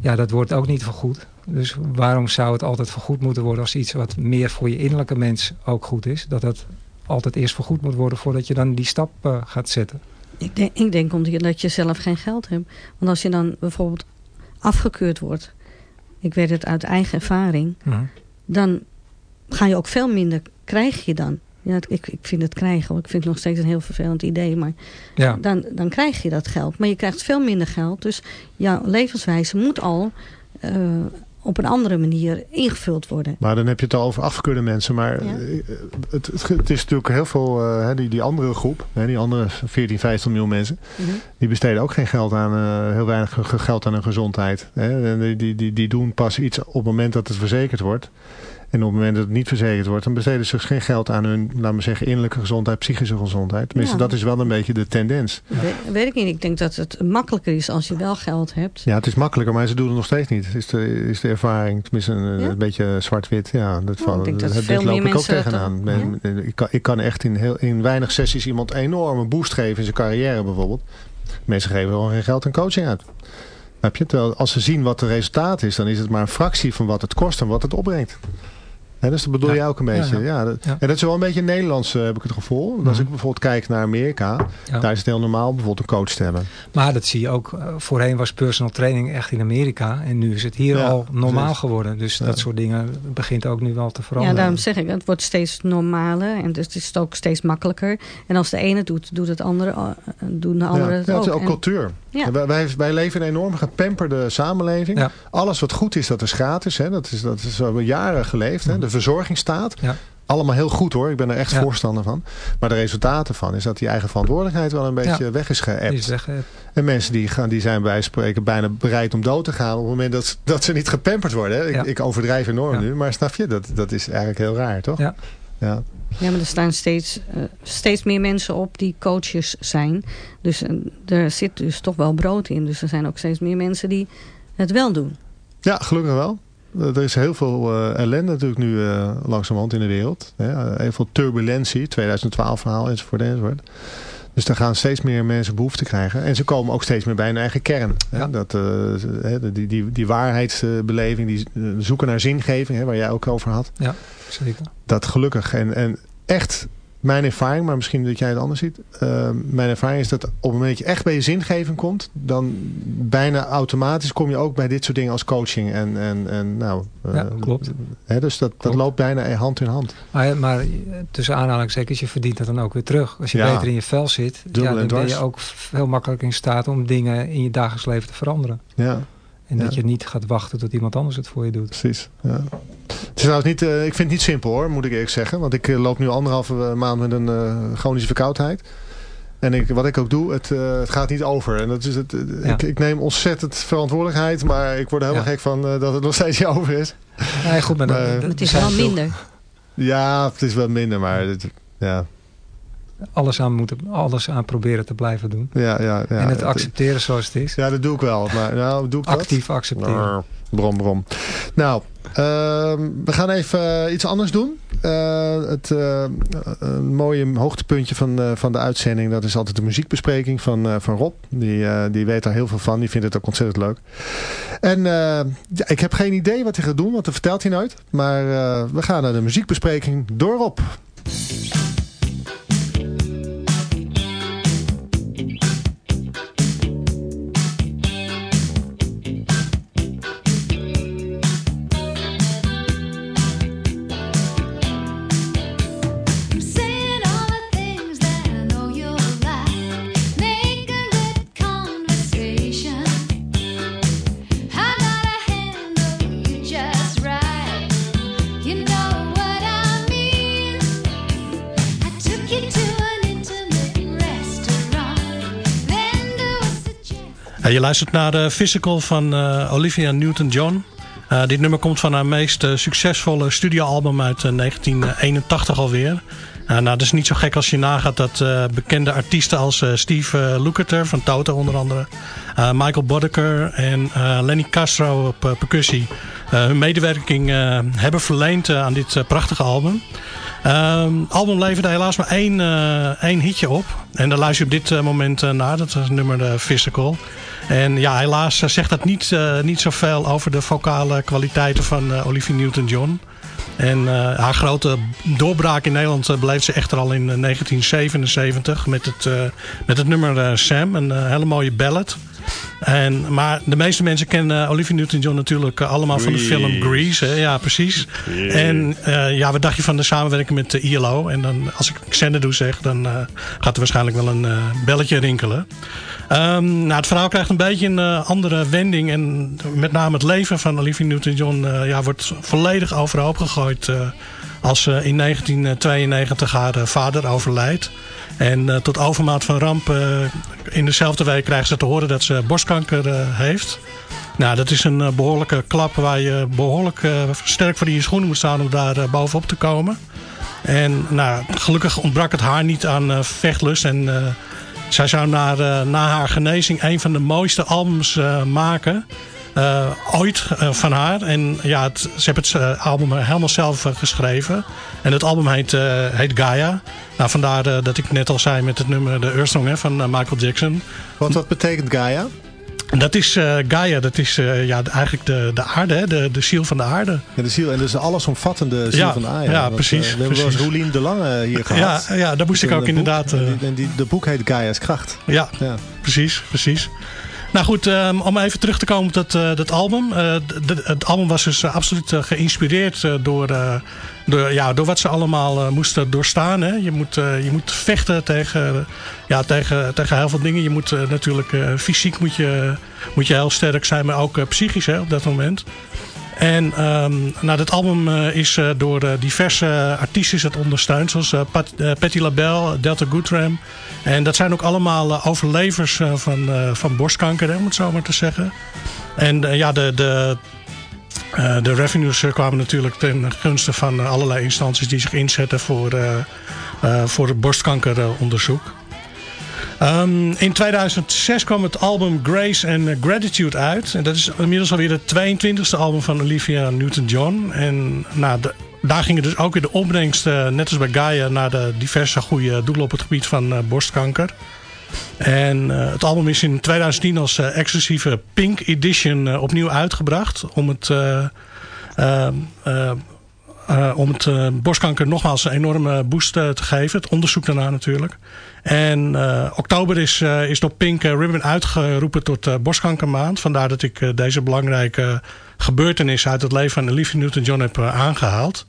Ja, dat wordt ook niet vergoed. Dus waarom zou het altijd vergoed moeten worden als iets wat meer voor je innerlijke mens ook goed is? Dat dat altijd eerst vergoed moet worden voordat je dan die stap eh, gaat zetten. Ik denk, ik denk omdat je, dat je zelf geen geld hebt. Want als je dan bijvoorbeeld afgekeurd wordt. Ik weet het uit eigen ervaring. Dan ga je ook veel minder, krijg je dan. Ja, ik, ik vind het krijgen, ik vind het nog steeds een heel vervelend idee. Maar Ja, dan, dan krijg je dat geld. Maar je krijgt veel minder geld. Dus jouw levenswijze moet al eh, op een andere manier ingevuld worden. Maar dan heb je het al over afgekeurde mensen. Maar Ja. eh, het, het, het is natuurlijk heel veel, eh, hè, die, die andere groep, hè, die andere 14, 15 miljoen mensen, Mhm. die besteden ook geen geld aan, eh, heel weinig ge- geld aan hun gezondheid. Hè. Die, die, die doen pas iets op het moment dat het verzekerd wordt. En op het moment dat het niet verzekerd wordt, dan besteden ze dus geen geld aan hun, laten we zeggen, innerlijke gezondheid, psychische gezondheid. Tenminste, Ja. dat is wel een beetje de tendens. We- weet ik niet. Ik denk dat het makkelijker is als je wel geld hebt. Ja, het is makkelijker, maar ze doen het nog steeds niet. Is de, is de ervaring. Tenminste, een, Ja? een beetje zwart-wit. Ja, dat Oh, van, ik dat dit veel loop ik ook dat tegenaan. dan- Ik, kan, ik kan echt in, heel, in weinig sessies iemand een enorme boost geven in zijn carrière bijvoorbeeld. Mensen geven gewoon geen geld aan coaching uit. Snap je? Terwijl als ze zien wat het resultaat is, dan is het maar een fractie van wat het kost en wat het opbrengt. Dus dat bedoel Ja. je ook een beetje. Ja, Ja, ja. dat- Ja. En dat is wel een beetje Nederlands, eh, heb ik het gevoel. Als Mhm. ik bijvoorbeeld kijk naar Amerika, Ja. daar is het heel normaal bijvoorbeeld een coach te hebben. Maar dat zie je ook. eh, Voorheen was personal training echt in Amerika. En nu is het hier Ja, al normaal precies. geworden. Dus Ja. dat soort dingen begint ook nu wel te Ja, veranderen. daarom zeg ik, het wordt steeds normaler en dus het is ook steeds makkelijker. En als de ene het doet, doet het andere, eh, doen de anderen ja, het ja, ook. het is ook En- cultuur. Ja. Wij, wij, leven in een enorm gepamperde samenleving. Ja. Alles wat goed is, dat is gratis. Hè? Dat is, dat is al jaren geleefd. Hè? De verzorgingsstaat. Ja. Allemaal heel goed hoor. Ik ben er echt Ja. voorstander van. Maar de resultaten van is dat die eigen verantwoordelijkheid wel een beetje weg is Die geëpt. is weg, En mensen die, gaan, die zijn bij wijze van spreken bijna bereid om dood te gaan. Op het moment dat, dat ze niet gepamperd worden. Hè? Ik, Ja. ik overdrijf enorm Ja. nu. Maar snap je, dat, dat is eigenlijk heel raar toch? Ja. ja. Ja, maar er staan steeds, eh, steeds meer mensen op die coaches zijn. Dus eh, er zit dus toch wel brood in. Dus er zijn ook steeds meer mensen die het wel doen. Ja, gelukkig wel. Er is heel veel eh, ellende natuurlijk nu eh, langzamerhand in de wereld. Hè? Heel veel turbulentie, 2012 verhaal enzovoort enzovoort. Dus daar gaan steeds meer mensen behoefte krijgen. En ze komen ook steeds meer bij hun eigen kern. Hè? Ja. Dat, eh, die, die, die waarheidsbeleving, die zoeken naar zingeving, hè, waar jij ook over had. zeker. Dat gelukkig. En, en echt, mijn ervaring, maar misschien dat jij het anders ziet. eh, mijn ervaring is dat op het moment dat je echt bij je zingeving komt. Dan bijna automatisch kom je ook bij dit soort dingen als coaching. En, en, en nou, eh, Ja, klopt. Hè, dus dat, dat loopt bijna hand in hand. Maar, maar eh, tussen aanhalingstekens, je verdient dat dan ook weer terug. Als je Ja. beter in je vel zit, Dubbel ja, dan ben je ook veel makkelijker in staat om dingen in je dagelijks leven te veranderen. Ja, En dat je niet gaat wachten tot iemand anders het voor je doet. precies. Ja. Het is trouwens niet, eh, ik vind het niet simpel hoor, moet ik eerlijk zeggen. Want ik eh, loop nu anderhalve eh, maand met een eh, chronische verkoudheid. En ik, wat ik ook doe, het, eh, het gaat niet over. En dat is het, Ja. ik, ik neem ontzettend verantwoordelijkheid. Maar ik word er helemaal Ja. gek van eh, dat het nog steeds niet over is. Nee, goed, maar, het is wel minder. Ja, het is wel minder, maar het, ja, Alles aan, moeten, alles aan proberen te blijven doen. ja, ja, ja. en het accepteren zoals het is. Ja, dat doe ik wel. Maar nou, doe ik dat? Actief accepteren. Brrr, Brom, brom. Nou, ehm, we gaan even eh, iets anders doen. Eh, het eh, een mooie hoogtepuntje van, van de uitzending, dat is altijd de muziekbespreking van, van Rob. Die, die weet daar heel veel van. Die vindt het ook ontzettend leuk. En ja, ik heb geen idee wat hij gaat doen, want dat vertelt hij nooit. Maar we gaan naar de muziekbespreking door Rob. Je luistert naar de Physical van eh, Olivia Newton-John. Eh, dit nummer komt van haar meest eh, succesvolle studioalbum uit eh, 1981 alweer. Nou, dat is niet zo gek als je nagaat dat bekende artiesten als Steve Lukather van Toto onder andere... Michael Boddicker en Lenny Castro op percussie... hun medewerking hebben verleend aan dit prachtige album. Ehm album leverde helaas maar één, één hitje op. En daar luister je op dit moment naar. Dat is het nummer Physical. En ja, helaas eh, zegt dat niet, eh, niet zoveel over de vocale kwaliteiten van eh, Olivia Newton-John. En haar grote doorbraak in Nederland beleefde ze echter al in eh, 1977 met het, met het nummer Sam, een hele mooie ballad. En, maar de meeste mensen kennen eh, Olivia Newton-John natuurlijk eh, allemaal van de film Grease. Hè? Ja, precies. En eh, ja, wat dacht je van de samenwerking met de ILO? En dan, als ik doe zeg, dan eh, gaat er waarschijnlijk wel een eh, belletje rinkelen. Ehm, nou, het verhaal krijgt een beetje een eh, andere wending. En met name het leven van Olivia Newton-John eh, ja, wordt volledig overhoop gegooid. eh, als ze in 1992 haar eh, vader overlijdt. En eh, tot overmaat van ramp eh, in dezelfde week krijgen ze te horen dat ze borstkanker eh, heeft. Nou, dat is een eh, behoorlijke klap waar je behoorlijk eh, sterk voor je schoenen moet staan om daar bovenop te komen. En nou, gelukkig ontbrak het haar niet aan vechtlust. En zij zou naar, na haar genezing een van de mooiste albums maken. Eh, ooit eh, van haar. En ja, het, ze hebben het eh, album helemaal zelf geschreven. En het album heet, heet Gaia. Nou, vandaar dat ik net al zei met het nummer De Earth Song hè, van Michael Jackson. Want wat betekent Gaia? Dat is Gaia, dat is ja, eigenlijk de, de aarde, hè, de, de ziel van de aarde. Ja, de ziel, en dus de allesomvattende ziel Ja, van de Aja. ja, Want, precies, eh, we hebben precies. Roelien de Lange hier Ja, gehad. ja, daar moest ik Met ook boek. inderdaad... En die, en die, de boek heet Gaia's Kracht. ja, Ja. precies, precies. Nou goed, ehm, om even terug te komen op dat, eh, dat album. Eh, het album was dus eh, absoluut geïnspireerd door, door, ja, door wat ze allemaal moesten doorstaan. Hè. Je, moet, je moet vechten tegen, ja, tegen, tegen heel veel dingen. Je moet natuurlijk fysiek moet je, moet je heel sterk zijn, maar ook psychisch hè, op dat moment. En ehm, nou, dat album is door diverse artiesten het ondersteund. Zoals Pat, Patti LaBelle, Delta Goodram. En dat zijn ook allemaal eh, overlevers eh, van, eh, van borstkanker, hè, om het zo maar te zeggen. En ja, de, de, de revenues kwamen natuurlijk ten gunste van allerlei instanties die zich inzetten voor, voor het borstkankeronderzoek. Ehm, in 2006 kwam het album Grace and Gratitude uit. En dat is inmiddels alweer het 22e album van Olivia Newton-John. En nou, de- daar gingen dus ook weer de opbrengst, eh, net als bij Gaia, naar de diverse goede doelen op het gebied van eh, borstkanker. En eh, het album is in 2010 als exclusieve Pink Edition opnieuw uitgebracht. Om het, eh, om het eh, borstkanker nogmaals een enorme boost eh, te geven. Het onderzoek daarna natuurlijk. En oktober is, is door Pink Ribbon uitgeroepen tot borstkankermaand. Vandaar dat ik deze belangrijke gebeurtenis uit het leven van Olivia Newton-John heb eh, aangehaald.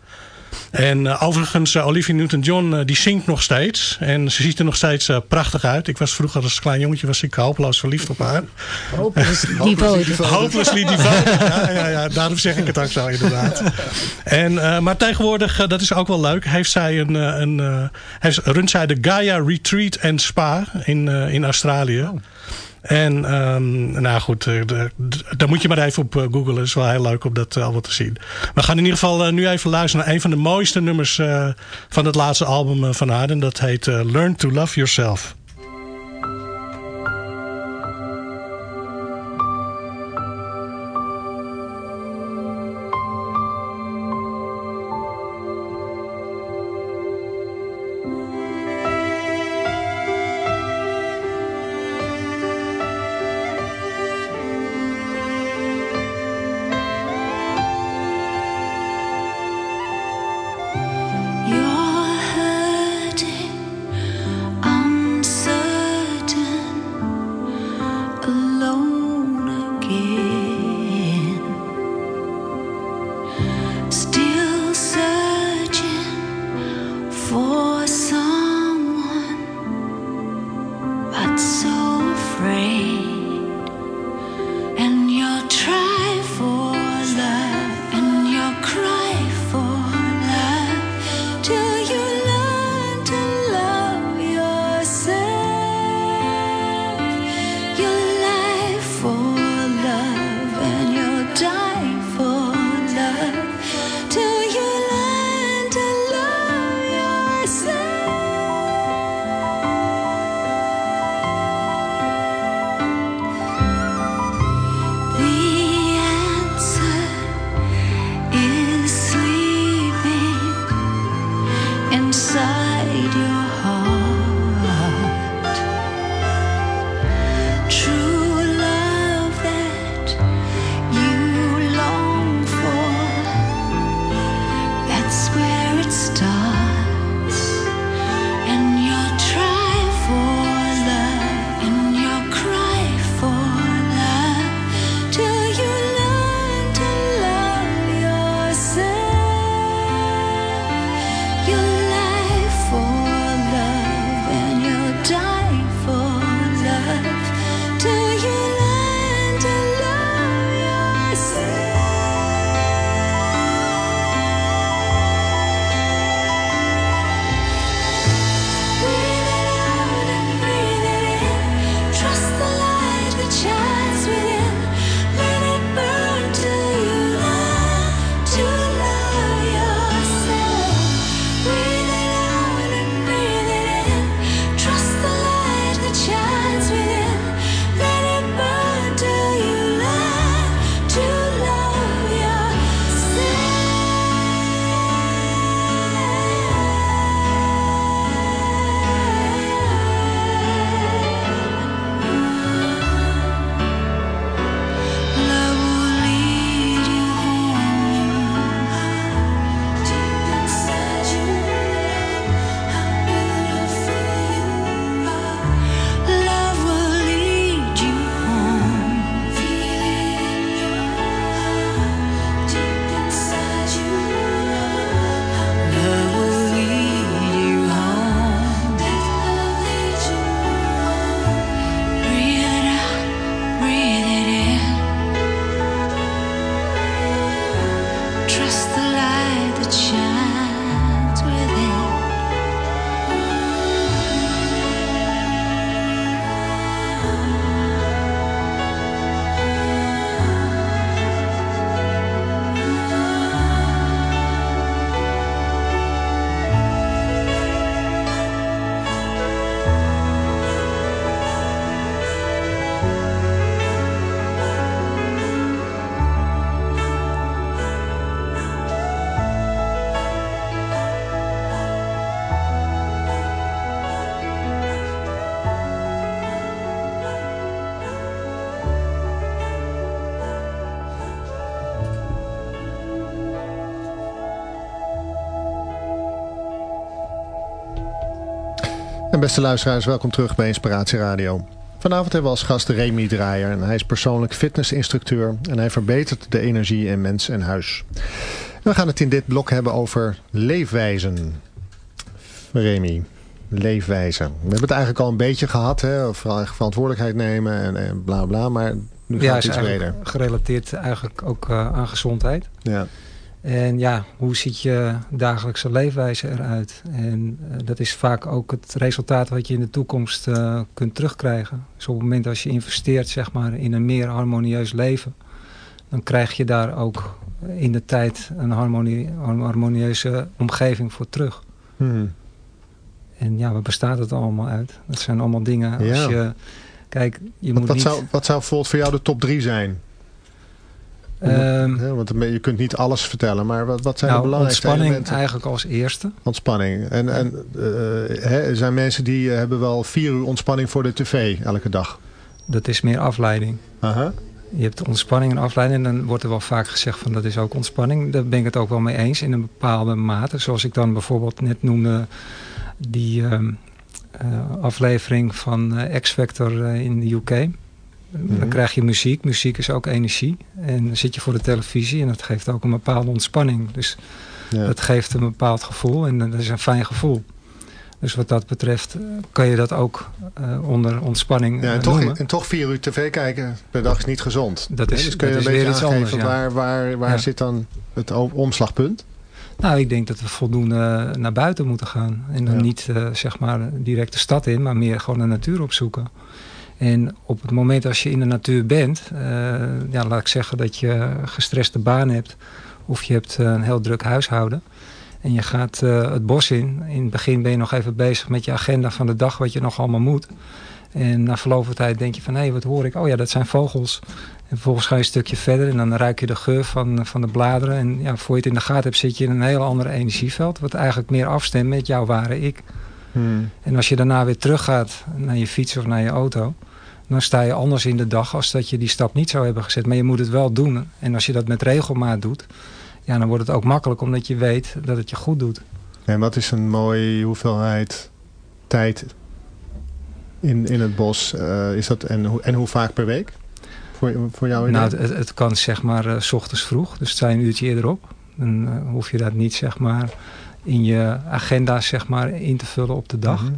En eh, overigens, eh, Olivia Newton-John eh, die zingt nog steeds. En ze ziet er nog steeds prachtig uit. Ik was vroeger als klein jongetje was ik hopeloos verliefd op haar. <laughs> Devoted. Hopelessly devoted. Ja, ja, ja, daarom zeg ik het ook zo inderdaad. En, maar tegenwoordig, dat is ook wel leuk, heeft zij een, een, heeft, runt zij de Gaia Retreat and Spa in, in Australië. En ehm, nou goed, eh, daar moet je maar even op eh, googlen. Het is wel heel leuk om dat eh, allemaal te zien. We gaan in ieder geval nu even luisteren naar een van de mooiste nummers van het laatste album van haar. Dat heet Learn to Love Yourself. Beste luisteraars, welkom terug bij Inspiratie Radio. Vanavond hebben we als gast Remy Draaier. En hij is persoonlijk fitnessinstructeur. En hij verbetert de energie in mens en huis. En we gaan het in dit blok hebben over leefwijzen. Remy, leefwijzen. We hebben het eigenlijk al een beetje gehad. Hè? Verantwoordelijkheid nemen en, en bla bla. Maar nu gaat ja, het iets breder. gerelateerd eigenlijk ook eh, aan gezondheid. Ja. En ja, hoe ziet je dagelijkse leefwijze eruit? En eh, dat is vaak ook het resultaat wat je in de toekomst eh, kunt terugkrijgen. Dus op het moment als je investeert zeg maar, in een meer harmonieus leven... dan krijg je daar ook in de tijd een harmonie, harmonieuze omgeving voor terug. Hmm. En ja, waar bestaat het allemaal uit? Dat zijn allemaal dingen Ja. als je... Kijk, je Wat, moet wat, niet... zou, wat zou bijvoorbeeld voor jou de top 3 zijn? Ehm, Hè, want je kunt niet alles vertellen, maar wat, wat zijn de nou, belangrijkste ontspanning elementen? eigenlijk als eerste. Ontspanning. En, en eh, hè, er zijn mensen die eh, hebben wel vier uur ontspanning voor de tv elke dag. Dat is meer afleiding. Aha. Je hebt ontspanning en afleiding. En dan wordt er wel vaak gezegd van dat is ook ontspanning. Daar ben ik het ook wel mee eens in een bepaalde mate. Zoals ik dan bijvoorbeeld net noemde die ehm, eh, aflevering van X-Factor in de UK. Mhm. Dan krijg je muziek. Muziek is ook energie. En dan zit je voor de televisie en dat geeft ook een bepaalde ontspanning. Dus Ja. dat geeft een bepaald gevoel en dat is een fijn gevoel. Dus wat dat betreft eh, kan je dat ook eh, onder ontspanning Ja, en, eh, toch, noemen. en toch vier uur tv kijken per dag is niet gezond. Dat is- dus kun je dat een is beetje aangeven anders, ja. waar, waar, waar Ja. zit dan het omslagpunt? Nou, ik denk dat we voldoende naar buiten moeten gaan. En dan niet zeg maar direct de stad in, maar meer gewoon de natuur opzoeken. En op het moment als je in de natuur bent, eh, ja, laat ik zeggen dat je een gestreste baan hebt of je hebt eh, een heel druk huishouden. En je gaat eh, het bos in. In het begin ben je nog even bezig met je agenda van de dag, wat je nog allemaal moet. En na verloop van tijd denk je van, hé, wat hoor ik? Oh ja, dat zijn vogels. En vervolgens ga je een stukje verder en dan ruik je de geur van, van de bladeren. En ja, voor je het in de gaten hebt, zit je in een heel ander energieveld. Wat eigenlijk meer afstemt met jouw ware ik. Hmm. En als je daarna weer teruggaat naar je fiets of naar je auto... dan sta je anders in de dag als dat je die stap niet zou hebben gezet. Maar je moet het wel doen. En als je dat met regelmaat doet... Ja, dan wordt het ook makkelijk omdat je weet dat het je goed doet. En wat is een mooie hoeveelheid tijd in, in het bos? eh, is dat, en, hoe- en hoe vaak per week? Voor, voor jou? Nou, het, het kan zeg maar eh, s ochtends vroeg. Dus sta je een uurtje eerder op. Dan eh, hoef je dat niet zeg maar in je agenda zeg maar in te vullen op de dag. Mhm.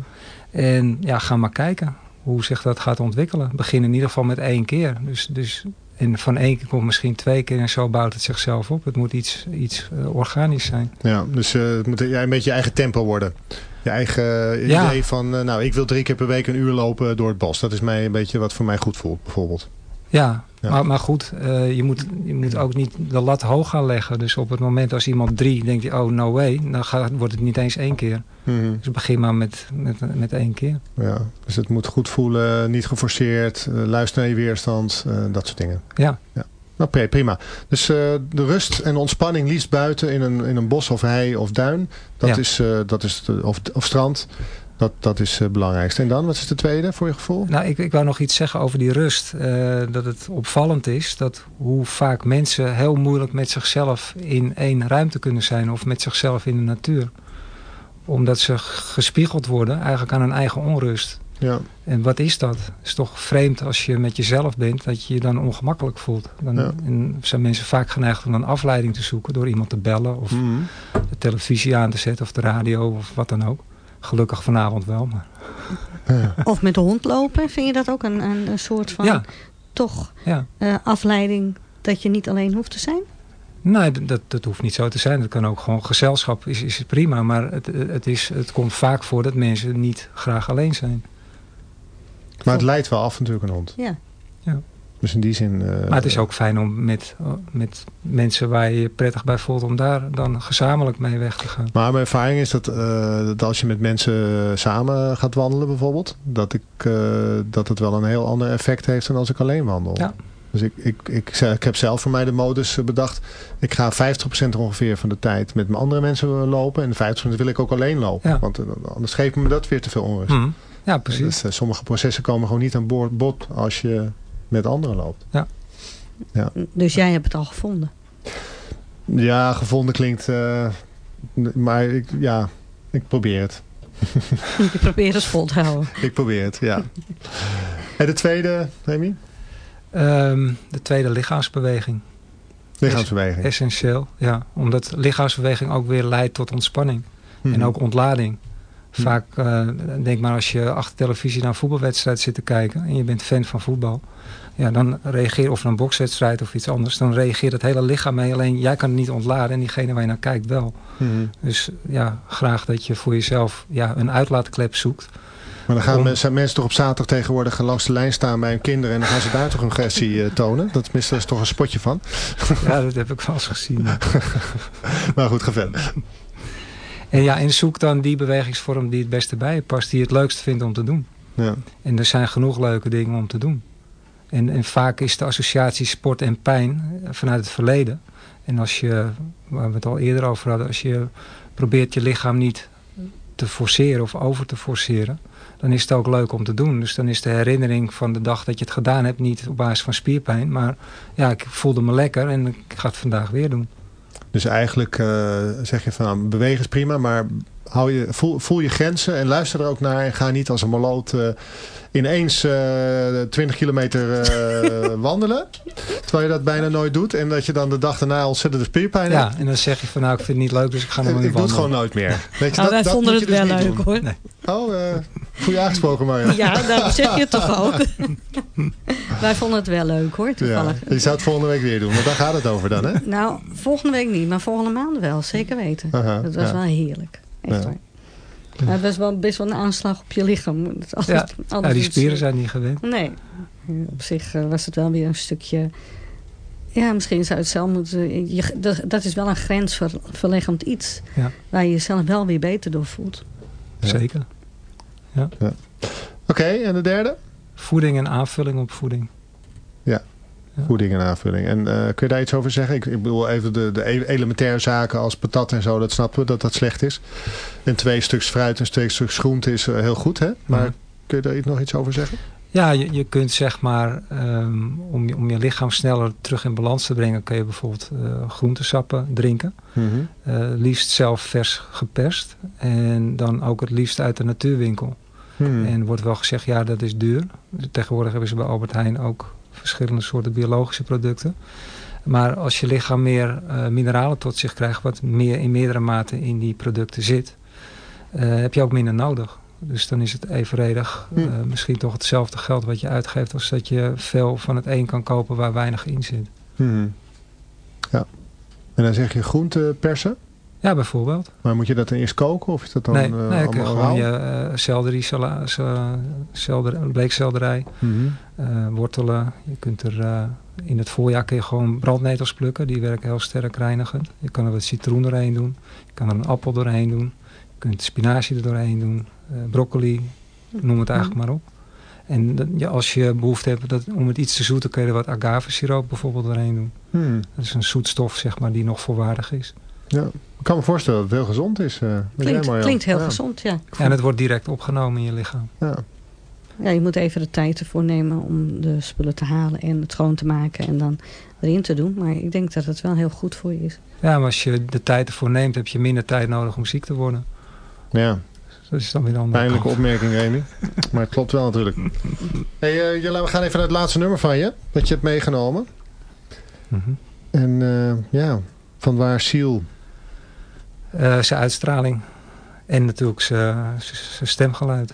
En ja, ga maar kijken hoe zich dat gaat ontwikkelen. Begin in ieder geval met één keer. Dus, dus, en van één keer komt misschien twee keer en zo bouwt het zichzelf op. Het moet iets, iets eh, organisch zijn. Ja, dus eh, het moet ja, een beetje je eigen tempo worden. Je eigen Ja. idee van, eh, nou, ik wil drie keer per week een uur lopen door het bos. Dat is mij een beetje wat voor mij goed voelt, bijvoorbeeld. Ja, Ja. Maar, maar goed, eh, je, moet, je moet ook niet de lat hoog gaan leggen. Dus op het moment als iemand drie denkt, oh no way, dan gaat, wordt het niet eens één keer. Mhm. Dus begin maar met, met, met één keer. Ja, dus het moet goed voelen, niet geforceerd, eh, luisteren naar je weerstand, eh, dat soort dingen. Ja. Nou, Oké, prima. Dus de rust en ontspanning liefst buiten in een, in een bos of hei of duin. Dat Ja. is, dat is de, of, of strand. Dat, dat is het belangrijkste. En dan, wat is de tweede voor je gevoel? Nou, ik, ik wou nog iets zeggen over die rust. Eh, dat het opvallend is dat hoe vaak mensen heel moeilijk met zichzelf in één ruimte kunnen zijn. Of met zichzelf in de natuur. Omdat ze gespiegeld worden eigenlijk aan hun eigen onrust. Ja, En wat is dat? Het is toch vreemd als je met jezelf bent dat je je dan ongemakkelijk voelt. Dan Ja. zijn mensen vaak geneigd om een afleiding te zoeken door iemand te bellen of Mhm. de televisie aan te zetten of de radio of wat dan ook. Gelukkig vanavond wel. Maar... ja. Of met de hond lopen, vind je dat ook een, een, een soort van Ja, toch ja. eh, afleiding dat je niet alleen hoeft te zijn? Nee, dat, dat hoeft niet zo te zijn. Dat kan ook gewoon gezelschap, is, is prima. Maar het, het, is, het komt vaak voor dat mensen niet graag alleen zijn. Maar het leidt wel af natuurlijk een hond. Ja. Dus in die zin... eh, Maar het is ook fijn om met, met mensen waar je je prettig bij voelt... om daar dan gezamenlijk mee weg te gaan. Maar mijn ervaring is dat, eh, dat als je met mensen samen gaat wandelen bijvoorbeeld... Dat, ik, eh, dat het wel een heel ander effect heeft dan als ik alleen wandel. Ja. Dus ik, ik, ik, ik heb zelf voor mij de modus bedacht. Ik ga 50% ongeveer van de tijd met mijn andere mensen lopen. En 50% wil ik ook alleen lopen. Ja. Want anders geeft me dat weer te veel onrust. Mhm. Ja, precies. Dus, sommige processen komen gewoon niet aan boord bod als je met anderen loopt. Dus jij hebt het al gevonden. Ja, gevonden klinkt... eh, maar ik, ja, ik probeer het. <laughs> Je probeert het vol te houden. Ik probeer het, ja. En de tweede, Remy? Ehm, de tweede lichaamsbeweging. Lichaamsbeweging. Essentieel, ja. Omdat lichaamsbeweging ook weer leidt tot ontspanning. En Mhm. ook ontlading. Vaak, eh, denk maar als je achter televisie naar een voetbalwedstrijd zit te kijken... en je bent fan van voetbal... Ja, dan reageer of een bokswedstrijd of iets anders... dan reageert het hele lichaam mee. Alleen jij kan het niet ontladen en diegene waar je naar kijkt wel. Mhm. Dus ja, graag dat je voor jezelf ja, een uitlaatklep zoekt. Maar dan gaan Om- mensen, mensen toch op zaterdag tegenwoordig langs de lijn staan bij hun kinderen... en dan gaan ze daar toch hun agressie eh, tonen. Dat is toch een spotje van. Ja, dat heb ik wel eens gezien. <laughs> Maar goed, ga verder. En ja, en zoek dan die bewegingsvorm die het beste bij je past. Die je het leukst vindt om te doen. Ja. En er zijn genoeg leuke dingen om te doen. En, en vaak is de associatie sport en pijn eh, vanuit het verleden. En als je, waar we het al eerder over hadden, als je probeert je lichaam niet te forceren of over te forceren, dan is het ook leuk om te doen. Dus dan is de herinnering van de dag dat je het gedaan hebt niet op basis van spierpijn, maar ja, ik voelde me lekker en ik ga het vandaag weer doen. Dus eigenlijk eh, zeg je van nou, bewegen is prima, maar hou je, voel, voel je grenzen en luister er ook naar. En ga niet als een maloot eh, ineens eh 20 kilometer eh, <laughs> wandelen. Terwijl je dat bijna nooit doet. En dat je dan de dag daarna ontzettend de spierpijn hebt. Ja, en dan zeg je van nou, ik vind het niet leuk, dus ik ga nog niet ik doe het wandelen. gewoon nooit meer. Weet je, Nou, wij vonden moet het dus wel leuk doen. hoor. Nee. Oh, eh voel je aangesproken Marja? Ja, daarom zeg je het toch ook. <laughs> wij vonden het wel leuk hoor, Ja, toevallig. je zou het volgende week weer doen, want daar gaat het over dan, hè? Nou, volgende week niet, maar volgende maand wel, zeker weten. Aha, dat was ja. wel heerlijk. Echt Ja. waar. Maar het was wel best wel een aanslag op je lichaam. Ja, ja, die spieren eh, zijn niet gewend. Nee, op zich eh, was het wel weer een stukje... Ja, misschien zou het zelf moeten... Je, dat, dat is wel een grensverleggend iets. Ja. Waar je jezelf wel weer beter door voelt. Ja. Zeker. Oké, en de derde? Voeding en aanvulling op voeding. Voeding en aanvulling. En eh, kun je daar iets over zeggen? Ik, ik bedoel even de, de e- elementaire zaken als patat en zo, dat snappen we dat dat slecht is. En twee stuks fruit en twee stuks groente is eh, heel goed, hè? Maar Mhm. kun je daar iets- nog iets over zeggen? Ja, je, je kunt zeg maar, ehm, om, je, om je lichaam sneller terug in balans te brengen, kun je bijvoorbeeld eh, groentesappen drinken. Eh, liefst zelf vers geperst. En dan ook het liefst uit de natuurwinkel. Hmm. En wordt wel gezegd, ja, dat is duur. Tegenwoordig hebben ze bij Albert Heijn ook verschillende soorten biologische producten. Maar als je lichaam meer eh, mineralen tot zich krijgt, wat meer in meerdere mate in die producten zit, eh, heb je ook minder nodig. Dus dan is het evenredig Hm. eh, misschien toch hetzelfde geld wat je uitgeeft als dat je veel van het een kan kopen waar weinig in zit. Hmm. Ja. En dan zeg je groente persen. Ja, bijvoorbeeld. Maar moet je dat dan eerst koken of is dat dan nee, eh, je allemaal gewoon je eh selderie, sala, sa- selder, bleekselderij, Mhm. eh, wortelen. Je kunt er eh, in het voorjaar kun je gewoon brandnetels plukken. Die werken heel sterk reinigend. Je kan er wat citroen doorheen doen. Je kan er een appel doorheen doen. Je kunt spinazie er doorheen doen. eh, broccoli, noem het eigenlijk maar op. En dat- ja, als je behoefte hebt dat, om het iets te zoeten, kun je er wat agavesiroop bijvoorbeeld doorheen doen. Hmm. Dat is een zoetstof zeg maar, die nog volwaardig is. Ja. Ik kan me voorstellen dat het heel gezond is. eh, jij, Klinkt, klinkt heel ja. gezond, ja. En het wordt direct opgenomen in je lichaam. Ja. ja. Je moet even de tijd ervoor nemen om de spullen te halen en het schoon te maken en dan erin te doen. Maar ik denk dat het wel heel goed voor je is. Ja, maar als je de tijd ervoor neemt, heb je minder tijd nodig om ziek te worden. ja. Dat is dan weer een andere Pijnlijke kant. opmerking, Remy. <laughs> maar het klopt wel natuurlijk. Hey, eh, Jelle, we gaan even naar het laatste nummer van je. Dat je hebt meegenomen. Mhm. En eh, ja, van waar Siel. Eh, zijn uitstraling. En natuurlijk zijn stemgeluid.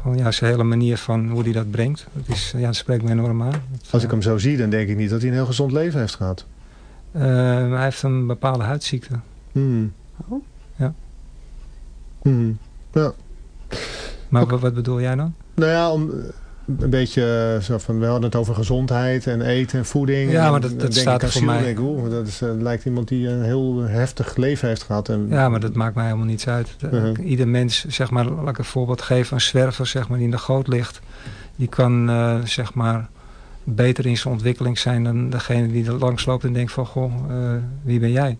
Gewoon ja, zijn hele manier van hoe hij dat brengt. Dat, is, ja, dat spreekt me enorm aan. Als ik eh, hem zo zie, dan denk ik niet dat hij een heel gezond leven heeft gehad. Eh, hij heeft een bepaalde huidziekte. Hmm. Oh. Ja. Hmm. Ja. Maar Oké. wat, wat bedoel jij dan? Nou ja, om een beetje eh, zo van, we hadden het over gezondheid en eten en voeding. Ja, maar dat- dat denk staat er voor mij. denk ik, oeh, dat is, eh, lijkt iemand die een heel heftig leven heeft gehad. En, Ja, maar dat maakt mij helemaal niets uit. Mhm. Ieder mens, zeg maar, laat ik een voorbeeld geven. Een zwerver, zeg maar, die in de goot ligt. Die kan, eh, zeg maar, beter in zijn ontwikkeling zijn dan degene die er langs loopt en denkt van, goh, wie ben jij?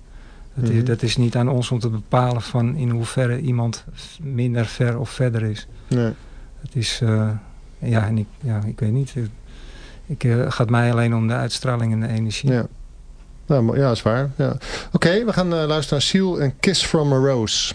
Dat, is, Mhm. dat is niet aan ons om te bepalen van in hoeverre iemand minder ver of verder is. Nee. Het is, ja, en ik, ja, ik weet niet. Ik, eh, gaat mij alleen om de uitstraling en de energie. Ja. Nou, ja, is waar. Ja. Oké, we gaan eh, luisteren naar Seal en Kiss from a Rose.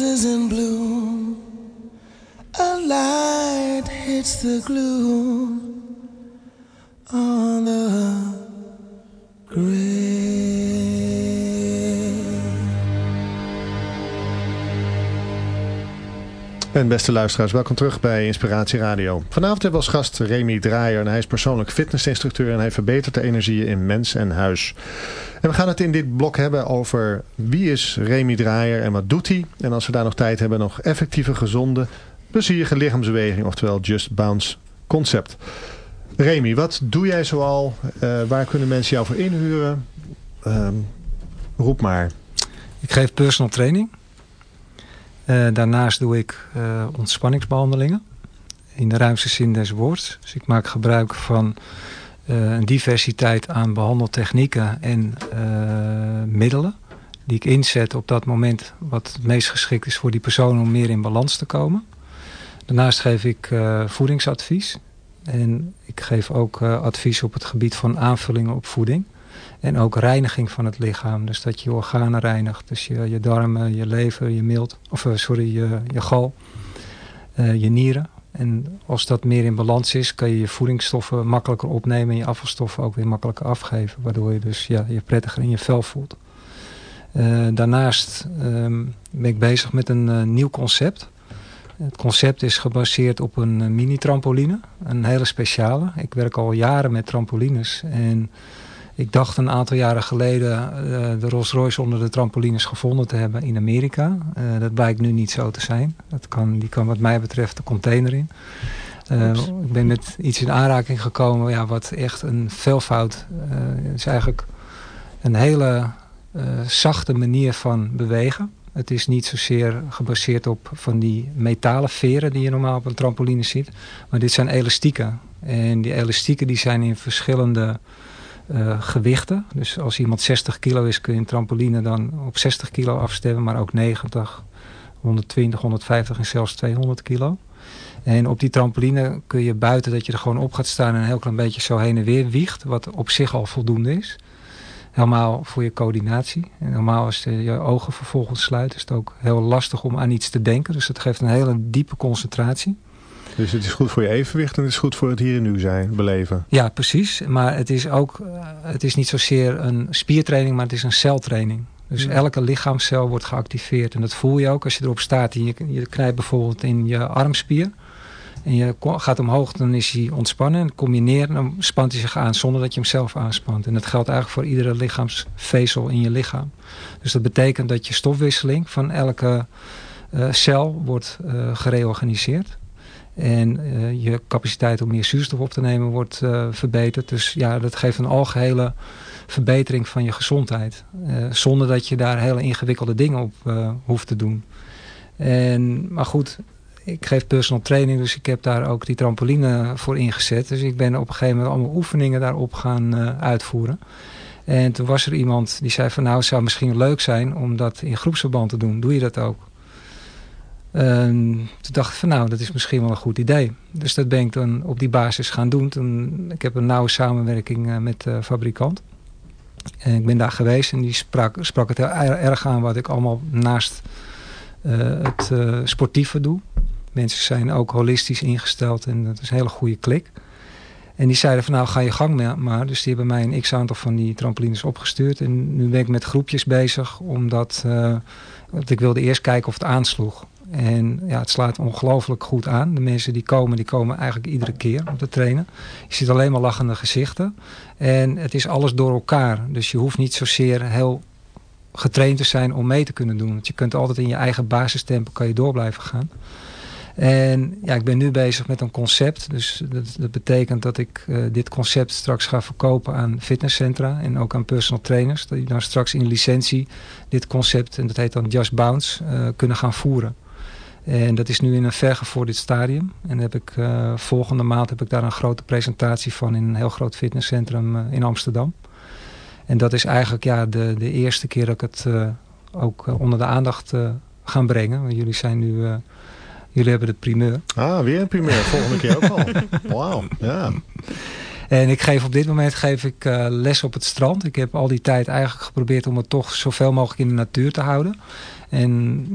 roses in bloom. A light hits the gloom on the En beste luisteraars, welkom terug bij Inspiratie Radio. Vanavond hebben we als gast Remy Draaier hij is persoonlijk fitnessinstructeur en hij verbetert de energieën in mens en huis. En we gaan het in dit blok hebben over wie is Remy Draaier en wat doet hij. En als we daar nog tijd hebben, nog effectieve, gezonde, plezierige lichaamsbeweging, oftewel Just Bounce concept. Remy, wat doe jij zoal? Eh, waar kunnen mensen jou voor inhuren? Ehm, roep maar. Ik geef personal training. Eh, daarnaast doe ik eh, ontspanningsbehandelingen. In de ruimste zin des woords. Dus ik maak gebruik van eh, een diversiteit aan behandeltechnieken en middelen. Die ik inzet op dat moment wat het meest geschikt is voor die persoon om meer in balans te komen. Daarnaast geef ik voedingsadvies. En ik geef ook advies op het gebied van aanvullingen op voeding. En ook reiniging van het lichaam. Dus dat je je organen reinigt. Dus je, je darmen, je lever, je milt. Of eh, sorry, je, je gal. eh, je nieren. En als dat meer in balans is, kan je je voedingsstoffen makkelijker opnemen. En je afvalstoffen ook weer makkelijker afgeven. Waardoor je dus ja, je prettiger in je vel voelt. Eh, daarnaast ehm, ben ik bezig met een nieuw concept. Het concept is gebaseerd op een mini-trampoline. Een hele speciale. Ik werk al jaren met trampolines. En ik dacht een aantal jaren geleden eh, de Rolls Royce onder de trampolines gevonden te hebben in Amerika. Eh, dat blijkt nu niet zo te zijn. Dat kan, die kan wat mij betreft de container in. Eh, ik ben met iets in aanraking gekomen ja, wat echt een veelvoud is eigenlijk een hele zachte manier van bewegen. Het is niet zozeer gebaseerd op van die metalen veren die je normaal op een trampoline ziet. Maar dit zijn elastieken. En die elastieken die zijn in verschillende eh, gewichten. Dus als iemand 60 kilo is kun je een trampoline dan op 60 kilo afstemmen. Maar ook 90, 120, 150 en zelfs 200 kilo. En op die trampoline kun je buiten dat je er gewoon op gaat staan en een heel klein beetje zo heen en weer wiegt. Wat op zich al voldoende is. Helemaal voor je coördinatie. En normaal als je je ogen vervolgens sluit is het ook heel lastig om aan iets te denken. Dus het geeft een hele diepe concentratie. Dus het is goed voor je evenwicht en het is goed voor het hier en nu zijn, beleven. Ja, precies. Maar het is ook, eh, het is niet zozeer een spiertraining, maar het is een celtraining. Dus Ja. elke lichaamscel wordt geactiveerd. En dat voel je ook als je erop staat. En je, je knijpt bijvoorbeeld in je armspier. En je gaat omhoog, dan is hij ontspannen. En kom je neer, dan spant hij zich aan zonder dat je hem zelf aanspant. En dat geldt eigenlijk voor iedere lichaamsvezel in je lichaam. Dus dat betekent dat je stofwisseling van elke eh, cel wordt eh, gereorganiseerd. En eh, je capaciteit om meer zuurstof op te nemen wordt eh, verbeterd. Dus ja, dat geeft een algehele verbetering van je gezondheid. Eh, zonder dat je daar hele ingewikkelde dingen op hoeft te doen. En, maar goed, ik geef personal training, dus ik heb daar ook die trampoline voor ingezet. Dus ik ben op een gegeven moment allemaal oefeningen daarop gaan uitvoeren. En toen was er iemand die zei van nou, het zou misschien leuk zijn om dat in groepsverband te doen. Doe je dat ook? En toen dacht ik van nou, dat is misschien wel een goed idee. Dus dat ben ik dan op die basis gaan doen. Ik heb een nauwe samenwerking eh, met de fabrikant. En ik ben daar geweest en die sprak, sprak het heel er- erg aan wat ik allemaal naast eh, het eh, sportieve doe. Mensen zijn ook holistisch ingesteld en dat is een hele goede klik. En die zeiden van nou ga je gang ma- maar. Dus die hebben mij een x-aantal van die trampolines opgestuurd. En nu ben ik met groepjes bezig omdat ik wilde eerst kijken of het aansloeg. En ja, het slaat ongelooflijk goed aan. De mensen die komen, die komen eigenlijk iedere keer om te trainen. Je ziet alleen maar lachende gezichten. En het is alles door elkaar. Dus je hoeft niet zozeer heel getraind te zijn om mee te kunnen doen. Want je kunt altijd in je eigen basistempo kan je door blijven gaan. En ja, ik ben nu bezig met een concept. Dus dat, dat betekent dat ik eh, dit concept straks ga verkopen aan fitnesscentra. En ook aan personal trainers. Die dan straks in licentie dit concept, en dat heet dan Just Bounce, eh, kunnen gaan voeren. En dat is nu in een vergevorderd stadium. En heb ik, eh, volgende maand heb ik daar een grote presentatie van in een heel groot fitnesscentrum eh, in Amsterdam. En dat is eigenlijk ja, de, de eerste keer dat ik het eh, ook onder de aandacht ga brengen. Want jullie zijn nu, jullie hebben het primeur. Ah, weer een primeur. Volgende keer ook al. <laughs> Wauw, ja. En ik geef op dit moment geef ik les op het strand. Ik heb al die tijd eigenlijk geprobeerd om het toch zoveel mogelijk in de natuur te houden. En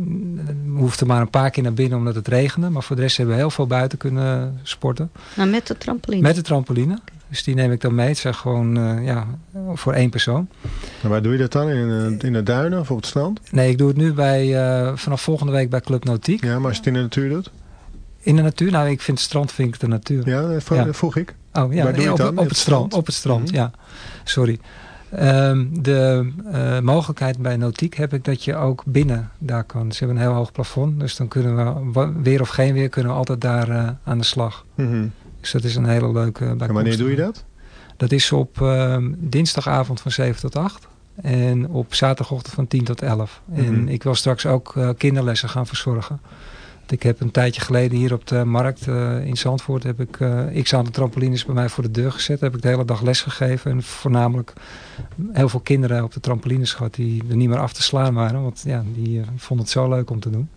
we hoefden maar een paar keer naar binnen omdat het regende. Maar voor de rest hebben we heel veel buiten kunnen sporten. Nou, met de trampoline. Met de trampoline. Dus die neem ik dan mee. Het zijn gewoon eh, ja, voor één persoon. En waar doe je dat dan? In, eh, in de duinen of op het strand? Nee, ik doe het nu bij, eh, vanaf volgende week bij Club Nautiek. Ja, maar als je het in de natuur doet? In de natuur? Nou, ik vind het strand vind ik de natuur. Ja, dat Ja. vroeg ik. Oh ja, Waar doe je nee, het op, dan? op het strand. Op het strand, Mhm. ja. Sorry. Ehm, de eh, mogelijkheid bij Nautiek heb ik dat je ook binnen daar kan. Ze hebben een heel hoog plafond. Dus dan kunnen we, weer of geen weer, kunnen we altijd daar eh, aan de slag. Mhm. Dus dat is een hele leuke bijkomstigheid. En wanneer doe je dat? Dat is op ehm, dinsdagavond van 7 tot 8. En op zaterdagochtend van 10 tot 11. Mhm. En ik wil straks ook eh, kinderlessen gaan verzorgen. Ik heb een tijdje geleden hier op de markt eh, in Zandvoort... heb ik eh x aantal trampolines bij mij voor de deur gezet. Heb ik de hele dag les gegeven. En voornamelijk heel veel kinderen op de trampolines gehad... die er niet meer af te slaan waren. Want ja, die eh, vonden het zo leuk om te doen.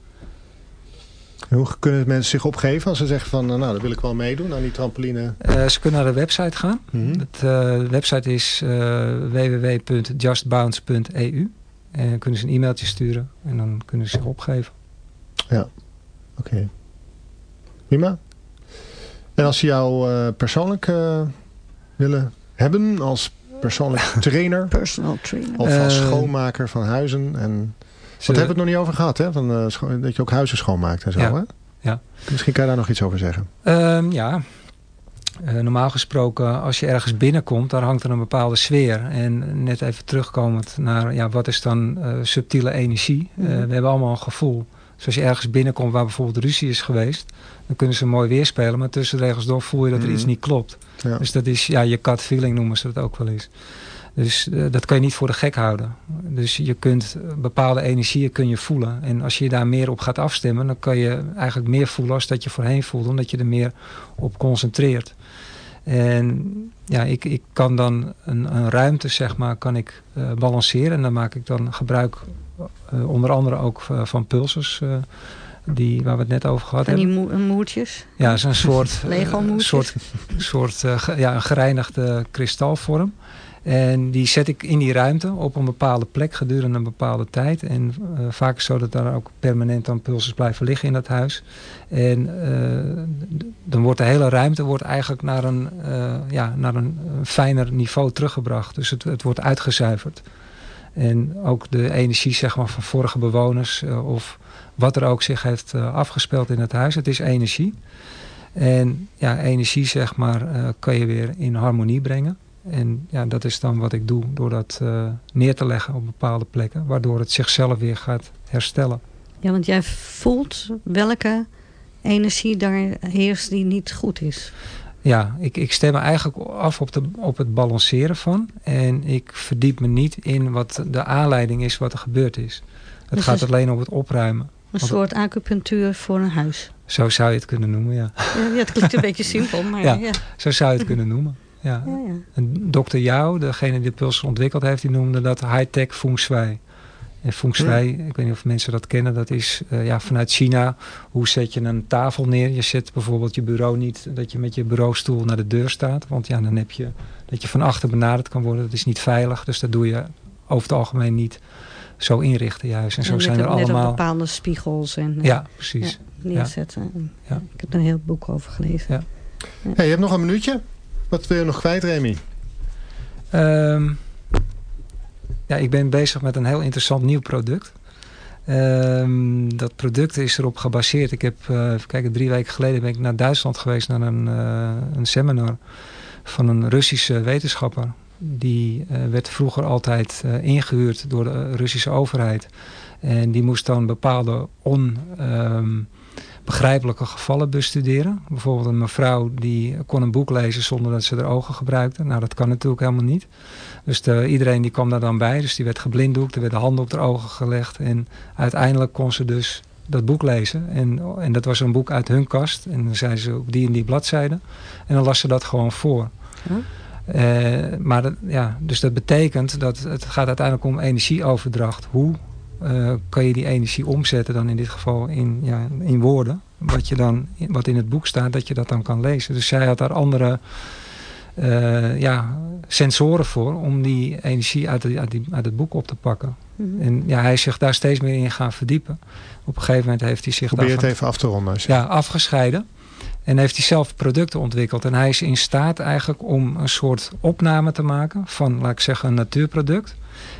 En hoe kunnen mensen zich opgeven als ze zeggen van... nou, dan wil ik wel meedoen aan die trampoline? Ze kunnen naar de website gaan. Mhm. Het, de website is www.justbounce.eu. En dan kunnen ze een e-mailtje sturen en dan kunnen ze zich opgeven. Oké. Prima. En als ze jou eh, persoonlijk eh, willen hebben als persoonlijk <laughs> trainer... Personal trainer. of als Eh, schoonmaker van huizen en... Ze- Wat hebben we het nog niet over gehad, hè? Van, eh, dat je ook huizen schoonmaakt en zo, Ja. hè? Ja. Misschien kan je daar nog iets over zeggen. Ehm, ja, Eh, normaal gesproken als je ergens binnenkomt, daar hangt er een bepaalde sfeer. En net even terugkomend naar ja, wat is dan subtiele energie. Eh, Mhm. we hebben allemaal een gevoel. Dus als je ergens binnenkomt waar bijvoorbeeld ruzie is geweest, dan kunnen ze mooi weerspelen. Maar tussen de regels door voel je dat er Mhm. iets niet klopt. Ja. Dus dat is, ja, je cut feeling noemen ze dat ook wel eens. Dus eh, dat kan je niet voor de gek houden. Dus je kunt eh, bepaalde energieën kun je voelen. En als je je daar meer op gaat afstemmen, dan kan je eigenlijk meer voelen als dat je voorheen voelde. Omdat je er meer op concentreert. En ja, ik, ik kan dan een, een ruimte, zeg maar, kan ik eh, balanceren. En dan maak ik dan gebruik eh, onder andere ook eh, van pulsers. eh, die, waar we het net over gehad Van die hebben. moe- moertjes. Ja, het <laughs> is een soort, Lego moertjes. soort, soort ja, een gereinigde kristalvorm. En die zet ik in die ruimte op een bepaalde plek gedurende een bepaalde tijd. En eh, vaak zo dat daar ook permanent dan pulsers blijven liggen in dat huis. En dan wordt de hele ruimte wordt eigenlijk naar een, ja, naar een, een fijner niveau teruggebracht. Dus het, het wordt uitgezuiverd. En ook de energie zeg maar, van vorige bewoners eh, of wat er ook zich heeft eh, afgespeeld in het huis. Het is energie. En ja, energie zeg maar, eh, kan je weer in harmonie brengen. En ja, dat is dan wat ik doe door dat neer te leggen op bepaalde plekken. Waardoor het zichzelf weer gaat herstellen. Ja, want jij voelt welke energie daar heerst die niet goed is. Ja, ik, ik stem me eigenlijk af op, de, op het balanceren van. En ik verdiep me niet in wat de aanleiding is wat er gebeurd is. Het Dus gaat alleen om het opruimen. Een Want- soort acupunctuur voor een huis. Zo zou je het kunnen noemen, ja. Ja, het klinkt een beetje simpel, maar <laughs> Ja. ja. Zo zou je het kunnen noemen. Ja. ja, ja. En Dr. Yao, degene die de puls ontwikkeld heeft, die noemde dat high-tech feng shui. En feng shui, ik weet niet of mensen dat kennen, dat is eh, ja, vanuit China. Hoe zet je een tafel neer? Je zet bijvoorbeeld je bureau niet, dat je met je bureaustoel naar de deur staat. Want ja, dan heb je dat je van achter benaderd kan worden. Dat is niet veilig, dus dat doe je over het algemeen niet zo inrichten juist. En zo zijn er allemaal... bepaalde spiegels en eh, Ja, precies. neerzetten. En, Ja. Ik heb er een heel boek over gelezen. Ja. Hey, je hebt nog een minuutje. Wat wil je nog kwijt, Remy? Ehm, ja, ik ben bezig met een heel interessant nieuw product. Ehm, dat product is erop gebaseerd. Ik heb, eh kijken, drie weken geleden ben ik naar Duitsland geweest naar een, eh, een seminar van een Russische wetenschapper. Die eh, werd vroeger altijd eh, ingehuurd door de Russische overheid. En die moest dan bepaalde on, ehm, begrijpelijke gevallen bestuderen. Bijvoorbeeld een mevrouw die kon een boek lezen zonder dat ze haar ogen gebruikte. Nou, dat kan natuurlijk helemaal niet. Dus de, iedereen die kwam daar dan bij. Dus die werd geblinddoekt, er werden handen op haar ogen gelegd. En uiteindelijk kon ze dus dat boek lezen. En, en dat was een boek uit hun kast. En dan zei ze op die en die bladzijde. En dan las ze dat gewoon voor. Eh, maar dat, ja, dus dat betekent dat het gaat uiteindelijk om energieoverdracht. Hoe eh, kan je die energie omzetten dan in dit geval in, ja, in woorden? Wat, je dan, wat in het boek staat, dat je dat dan kan lezen. Dus zij had daar andere eh, ja, sensoren voor om die energie uit, de- uit, die, uit het boek op te pakken. Mhm. En ja, hij is zich daar steeds meer in gaan verdiepen. Op een gegeven moment heeft hij zich Probeer het even af te ronden. Ja, afgescheiden. En heeft hij zelf producten ontwikkeld. En hij is in staat eigenlijk om een soort opname te maken van, laat ik zeggen, een natuurproduct.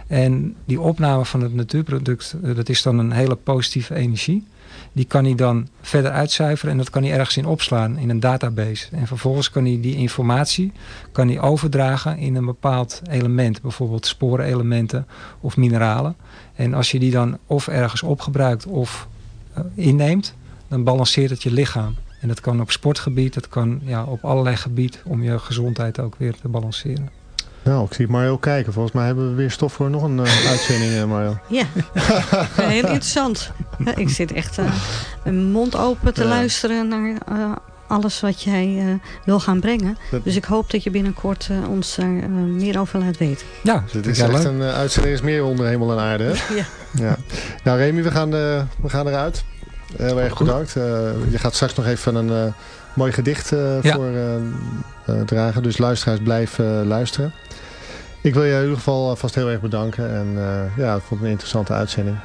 En die opname van het natuurproduct, eh, dat is dan een hele positieve energie. Die kan hij dan verder uitcijferen en dat kan hij ergens in opslaan in een database. En vervolgens kan hij die informatie kan hij overdragen in een bepaald element. Bijvoorbeeld sporenelementen of mineralen. En als je die dan of ergens opgebruikt of eh, inneemt, dan balanceert het je lichaam. En dat kan op sportgebied, dat kan ja, op allerlei gebied om je gezondheid ook weer te balanceren. Nou, ik zie Mario kijken. Volgens mij hebben we weer stof voor nog een eh, uitzending, eh, Mario. Ja, heel interessant. Ik zit echt eh, mijn mond open te Ja. luisteren naar eh, alles wat jij eh, wil gaan brengen. Dat- Dus ik hoop dat je binnenkort ons daar eh, meer over laat weten. Ja, Dit is ja, echt leuk. een uitzending is meer onder hemel en aarde. Hè? <laughs> Ja. ja. Nou, Remy, we gaan, we gaan eruit. Heel erg bedankt. Je gaat straks nog even een eh, mooi gedicht eh, Ja. voor dragen. Dus luisteraars, blijf luisteren. Ik wil je in ieder geval vast heel erg bedanken. En eh, ja, ik vond het een interessante uitzending.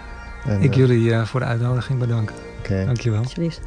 En, Ik eh, jullie eh, voor de uitnodiging bedanken. oké. Dankjewel. Alsjeblieft.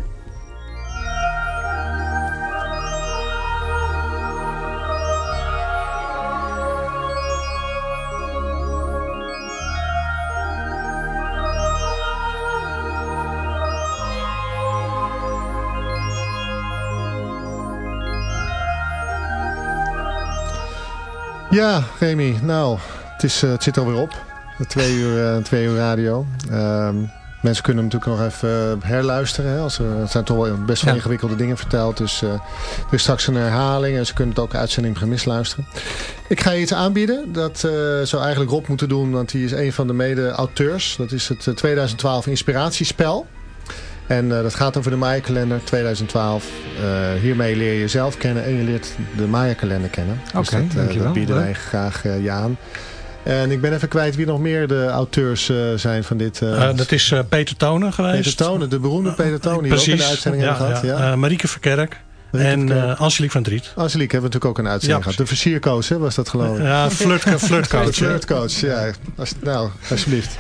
Ja, Remy. Nou, het, is, eh, het zit alweer op. Twee uur, eh, twee uur radio. Ehm, mensen kunnen natuurlijk nog even eh, herluisteren. Hè, als er, het zijn toch wel best wel Ja. ingewikkelde dingen verteld. Dus er is straks een herhaling. En ze kunnen het ook uitzending gemist luisteren. Ik ga je iets aanbieden. Dat eh, zou eigenlijk Rob moeten doen. Want hij is een van de mede-auteurs. Dat is het eh, 2012 Inspiratiespel. En eh, dat gaat over de Maya-kalender 2012. Eh, hiermee leer je jezelf kennen en je leert de Maya-kalender kennen. Dus Oké, dat, eh, dankjewel. dat bieden wij graag eh, je aan. En ik ben even kwijt wie nog meer de auteurs eh, zijn van dit. dat is eh, Peter Tonen geweest. Peter Tonen, de beroemde Peter Tonen, die we ook in de uitzending ja, hebben gehad. ja. Ja. Eh, Marieke Verkerk en eh Angelique van Driet. Angelique hebben we natuurlijk ook een uitzending Ja, gehad. De versiercoach hè, was dat geloof ik. Ja, flirt, flirtcoach. <laughs> Hè. flirtcoach, ja. Als, nou, alsjeblieft.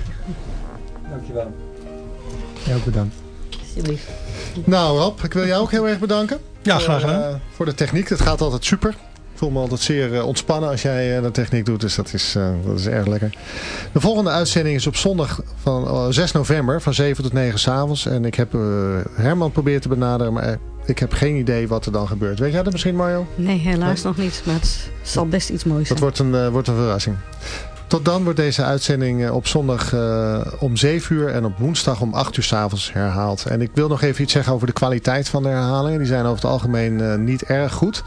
Dankjewel. Ja, ook bedankt. Alsjeblieft. Nou Rob, ik wil jou ook heel erg bedanken. Ja, graag Voor, gedaan. eh, voor de techniek. Het gaat altijd super. Ik voel me altijd zeer eh, ontspannen als jij eh, de techniek doet. Dus dat is, eh, dat is erg lekker. De volgende uitzending is op zondag van eh, 6 november van 7 tot 9 s'avonds. En ik heb eh, Herman proberen te benaderen. Maar ik heb geen idee wat er dan gebeurt. Weet jij dat misschien Mario? Nee, helaas nog niet. Maar het zal best iets moois Dat zijn. wordt een, eh, wordt een verrassing. Tot dan wordt deze uitzending eh, op zondag eh, om 7 uur en op woensdag om 8 uur s'avonds herhaald. En ik wil nog even iets zeggen over de kwaliteit van de herhalingen. Die zijn over het algemeen eh, niet erg goed.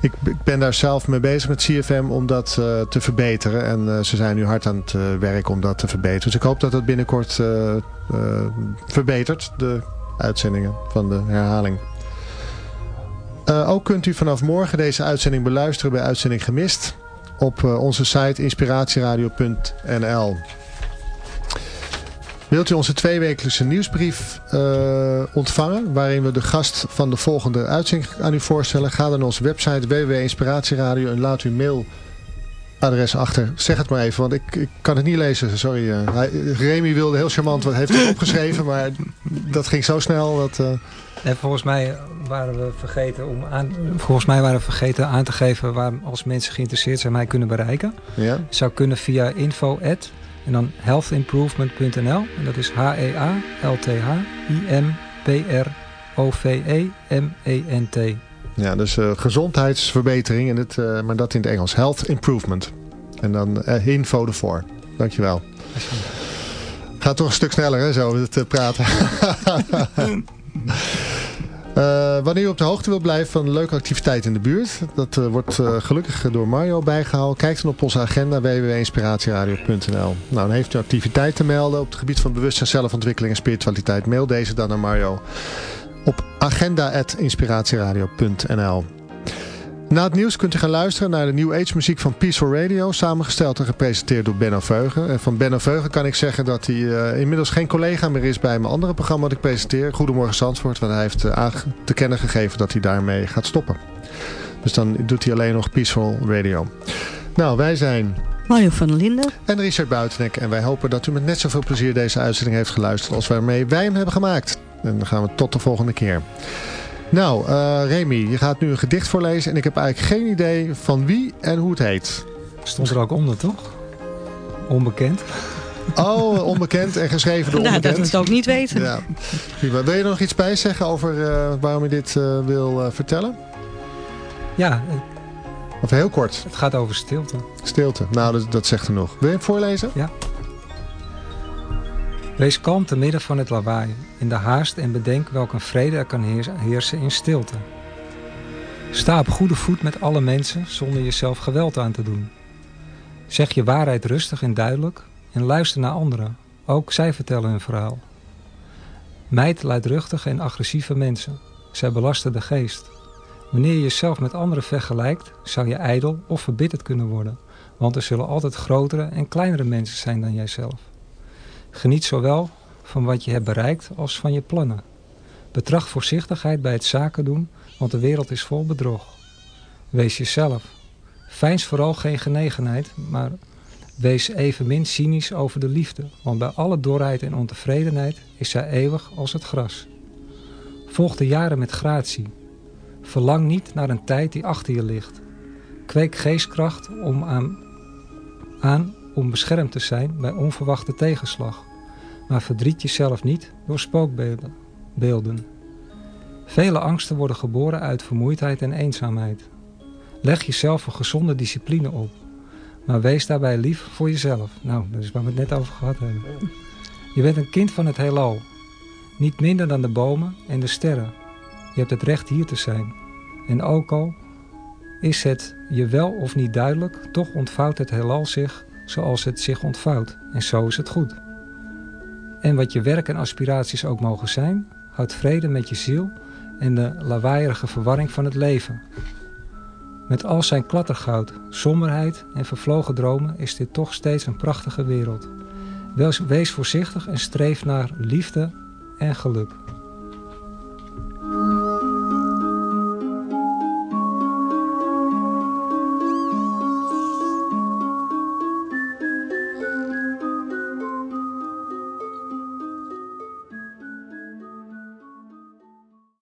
Ik, ik ben daar zelf mee bezig met CFM om dat te verbeteren. En ze zijn nu hard aan het werk om dat te verbeteren. Dus ik hoop dat het binnenkort verbetert, de uitzendingen van de herhaling. Ook kunt u vanaf morgen deze uitzending beluisteren bij Uitzending Gemist op eh, onze site inspiratieradio.nl. Wilt u onze tweewekelijkse nieuwsbrief eh, ontvangen, waarin we de gast van de volgende uitzending aan u voorstellen? Ga dan naar onze website www.inspiratieradio en laat uw mailadres achter. Zeg het maar even, want ik, ik kan het niet lezen. Sorry. eh. Remy wilde heel charmant, wat heeft opgeschreven, maar dat ging zo snel. Dat, En volgens mij waren we vergeten om aan, volgens mij waren we vergeten aan te geven waar als mensen geïnteresseerd zijn mij kunnen bereiken. ja. Het zou kunnen via info at, en dan healthimprovement.nl en dat is H E A L T H I M P R O V E M E N T. Ja, dus eh, gezondheidsverbetering, in het, eh, maar dat in het Engels. Health improvement. En dan eh, info ervoor. Dankjewel. Gaat toch een stuk sneller hè, zo, het eh, praten. <laughs> Eh, wanneer u op de hoogte wilt blijven van leuke activiteit in de buurt. Dat eh, wordt eh, gelukkig door Mario bijgehouden. Kijk dan op onze agenda www.inspiratieradio.nl Nou, dan heeft u activiteit te melden op het gebied van bewustzijn, zelfontwikkeling en spiritualiteit. Mail deze dan naar Mario op agenda.inspiratieradio.nl Na het nieuws kunt u gaan luisteren naar de New Age muziek van Peaceful Radio, samengesteld en gepresenteerd door Benno Veugen. En van Benno Veugen kan ik zeggen dat hij eh, inmiddels geen collega meer is bij mijn andere programma dat ik presenteer, Goedemorgen Zandvoort, want hij heeft aange- te kennen gegeven dat hij daarmee gaat stoppen. Dus dan doet hij alleen nog Peaceful Radio. Nou, wij zijn Mario van der Linden. en Richard Buitenek. En wij hopen dat u met net zoveel plezier deze uitzending heeft geluisterd als waarmee wij hem hebben gemaakt. En dan gaan we tot de volgende keer. Nou, eh Remy, je gaat nu een gedicht voorlezen. En ik heb eigenlijk geen idee van wie en hoe het heet. Stond er ook onder, toch? Onbekend. Oh, onbekend en geschreven door <laughs> Nou, dat onbekend. we het ook niet weten. Ja. Prima. Wil je er nog iets bij zeggen over eh, waarom je dit eh, wil eh, vertellen? Ja, het- Of heel kort, het gaat over stilte. stilte. Nou, dat, dat zegt er nog. Wil je hem voorlezen? Wees kalm te midden van het lawaai, in de haast en bedenk welke vrede er kan heers- heersen in stilte. Sta op goede voet met alle mensen zonder jezelf geweld aan te doen. Zeg je waarheid rustig en duidelijk en luister naar anderen. Ook zij vertellen hun verhaal. Mijd luidruchtige en agressieve mensen. Zij belasten de geest. Wanneer je jezelf met anderen vergelijkt, zou je ijdel of verbitterd kunnen worden. Want er zullen altijd grotere en kleinere mensen zijn dan jijzelf. Geniet zowel van wat je hebt bereikt als van je plannen. Betracht voorzichtigheid bij het zaken doen, want de wereld is vol bedrog. Wees jezelf. Veins vooral geen genegenheid, maar wees evenmin cynisch over de liefde, want bij alle dorheid en ontevredenheid is zij eeuwig als het gras. Volg de jaren met gratie. Verlang niet naar een tijd die achter je ligt. Kweek geestkracht om aan, aan om beschermd te zijn bij onverwachte tegenslag. Maar verdriet jezelf niet door spookbeelden. beelden. Vele angsten worden geboren uit vermoeidheid en eenzaamheid. Leg jezelf een gezonde discipline op. Maar wees daarbij lief voor jezelf. Nou, dat is waar we het net over gehad hebben. Je bent een kind van het heelal. Niet minder dan de bomen en de sterren. Je hebt het recht hier te zijn. En ook al is het je wel of niet duidelijk, toch ontvouwt het heelal zich zoals het zich ontvouwt. En zo is het goed. En wat je werk en aspiraties ook mogen zijn, houd vrede met je ziel en de lawaaierige verwarring van het leven. Met al zijn klattergoud, somberheid en vervlogen dromen is dit toch steeds een prachtige wereld. Wees- voorzichtig en streef naar liefde en geluk.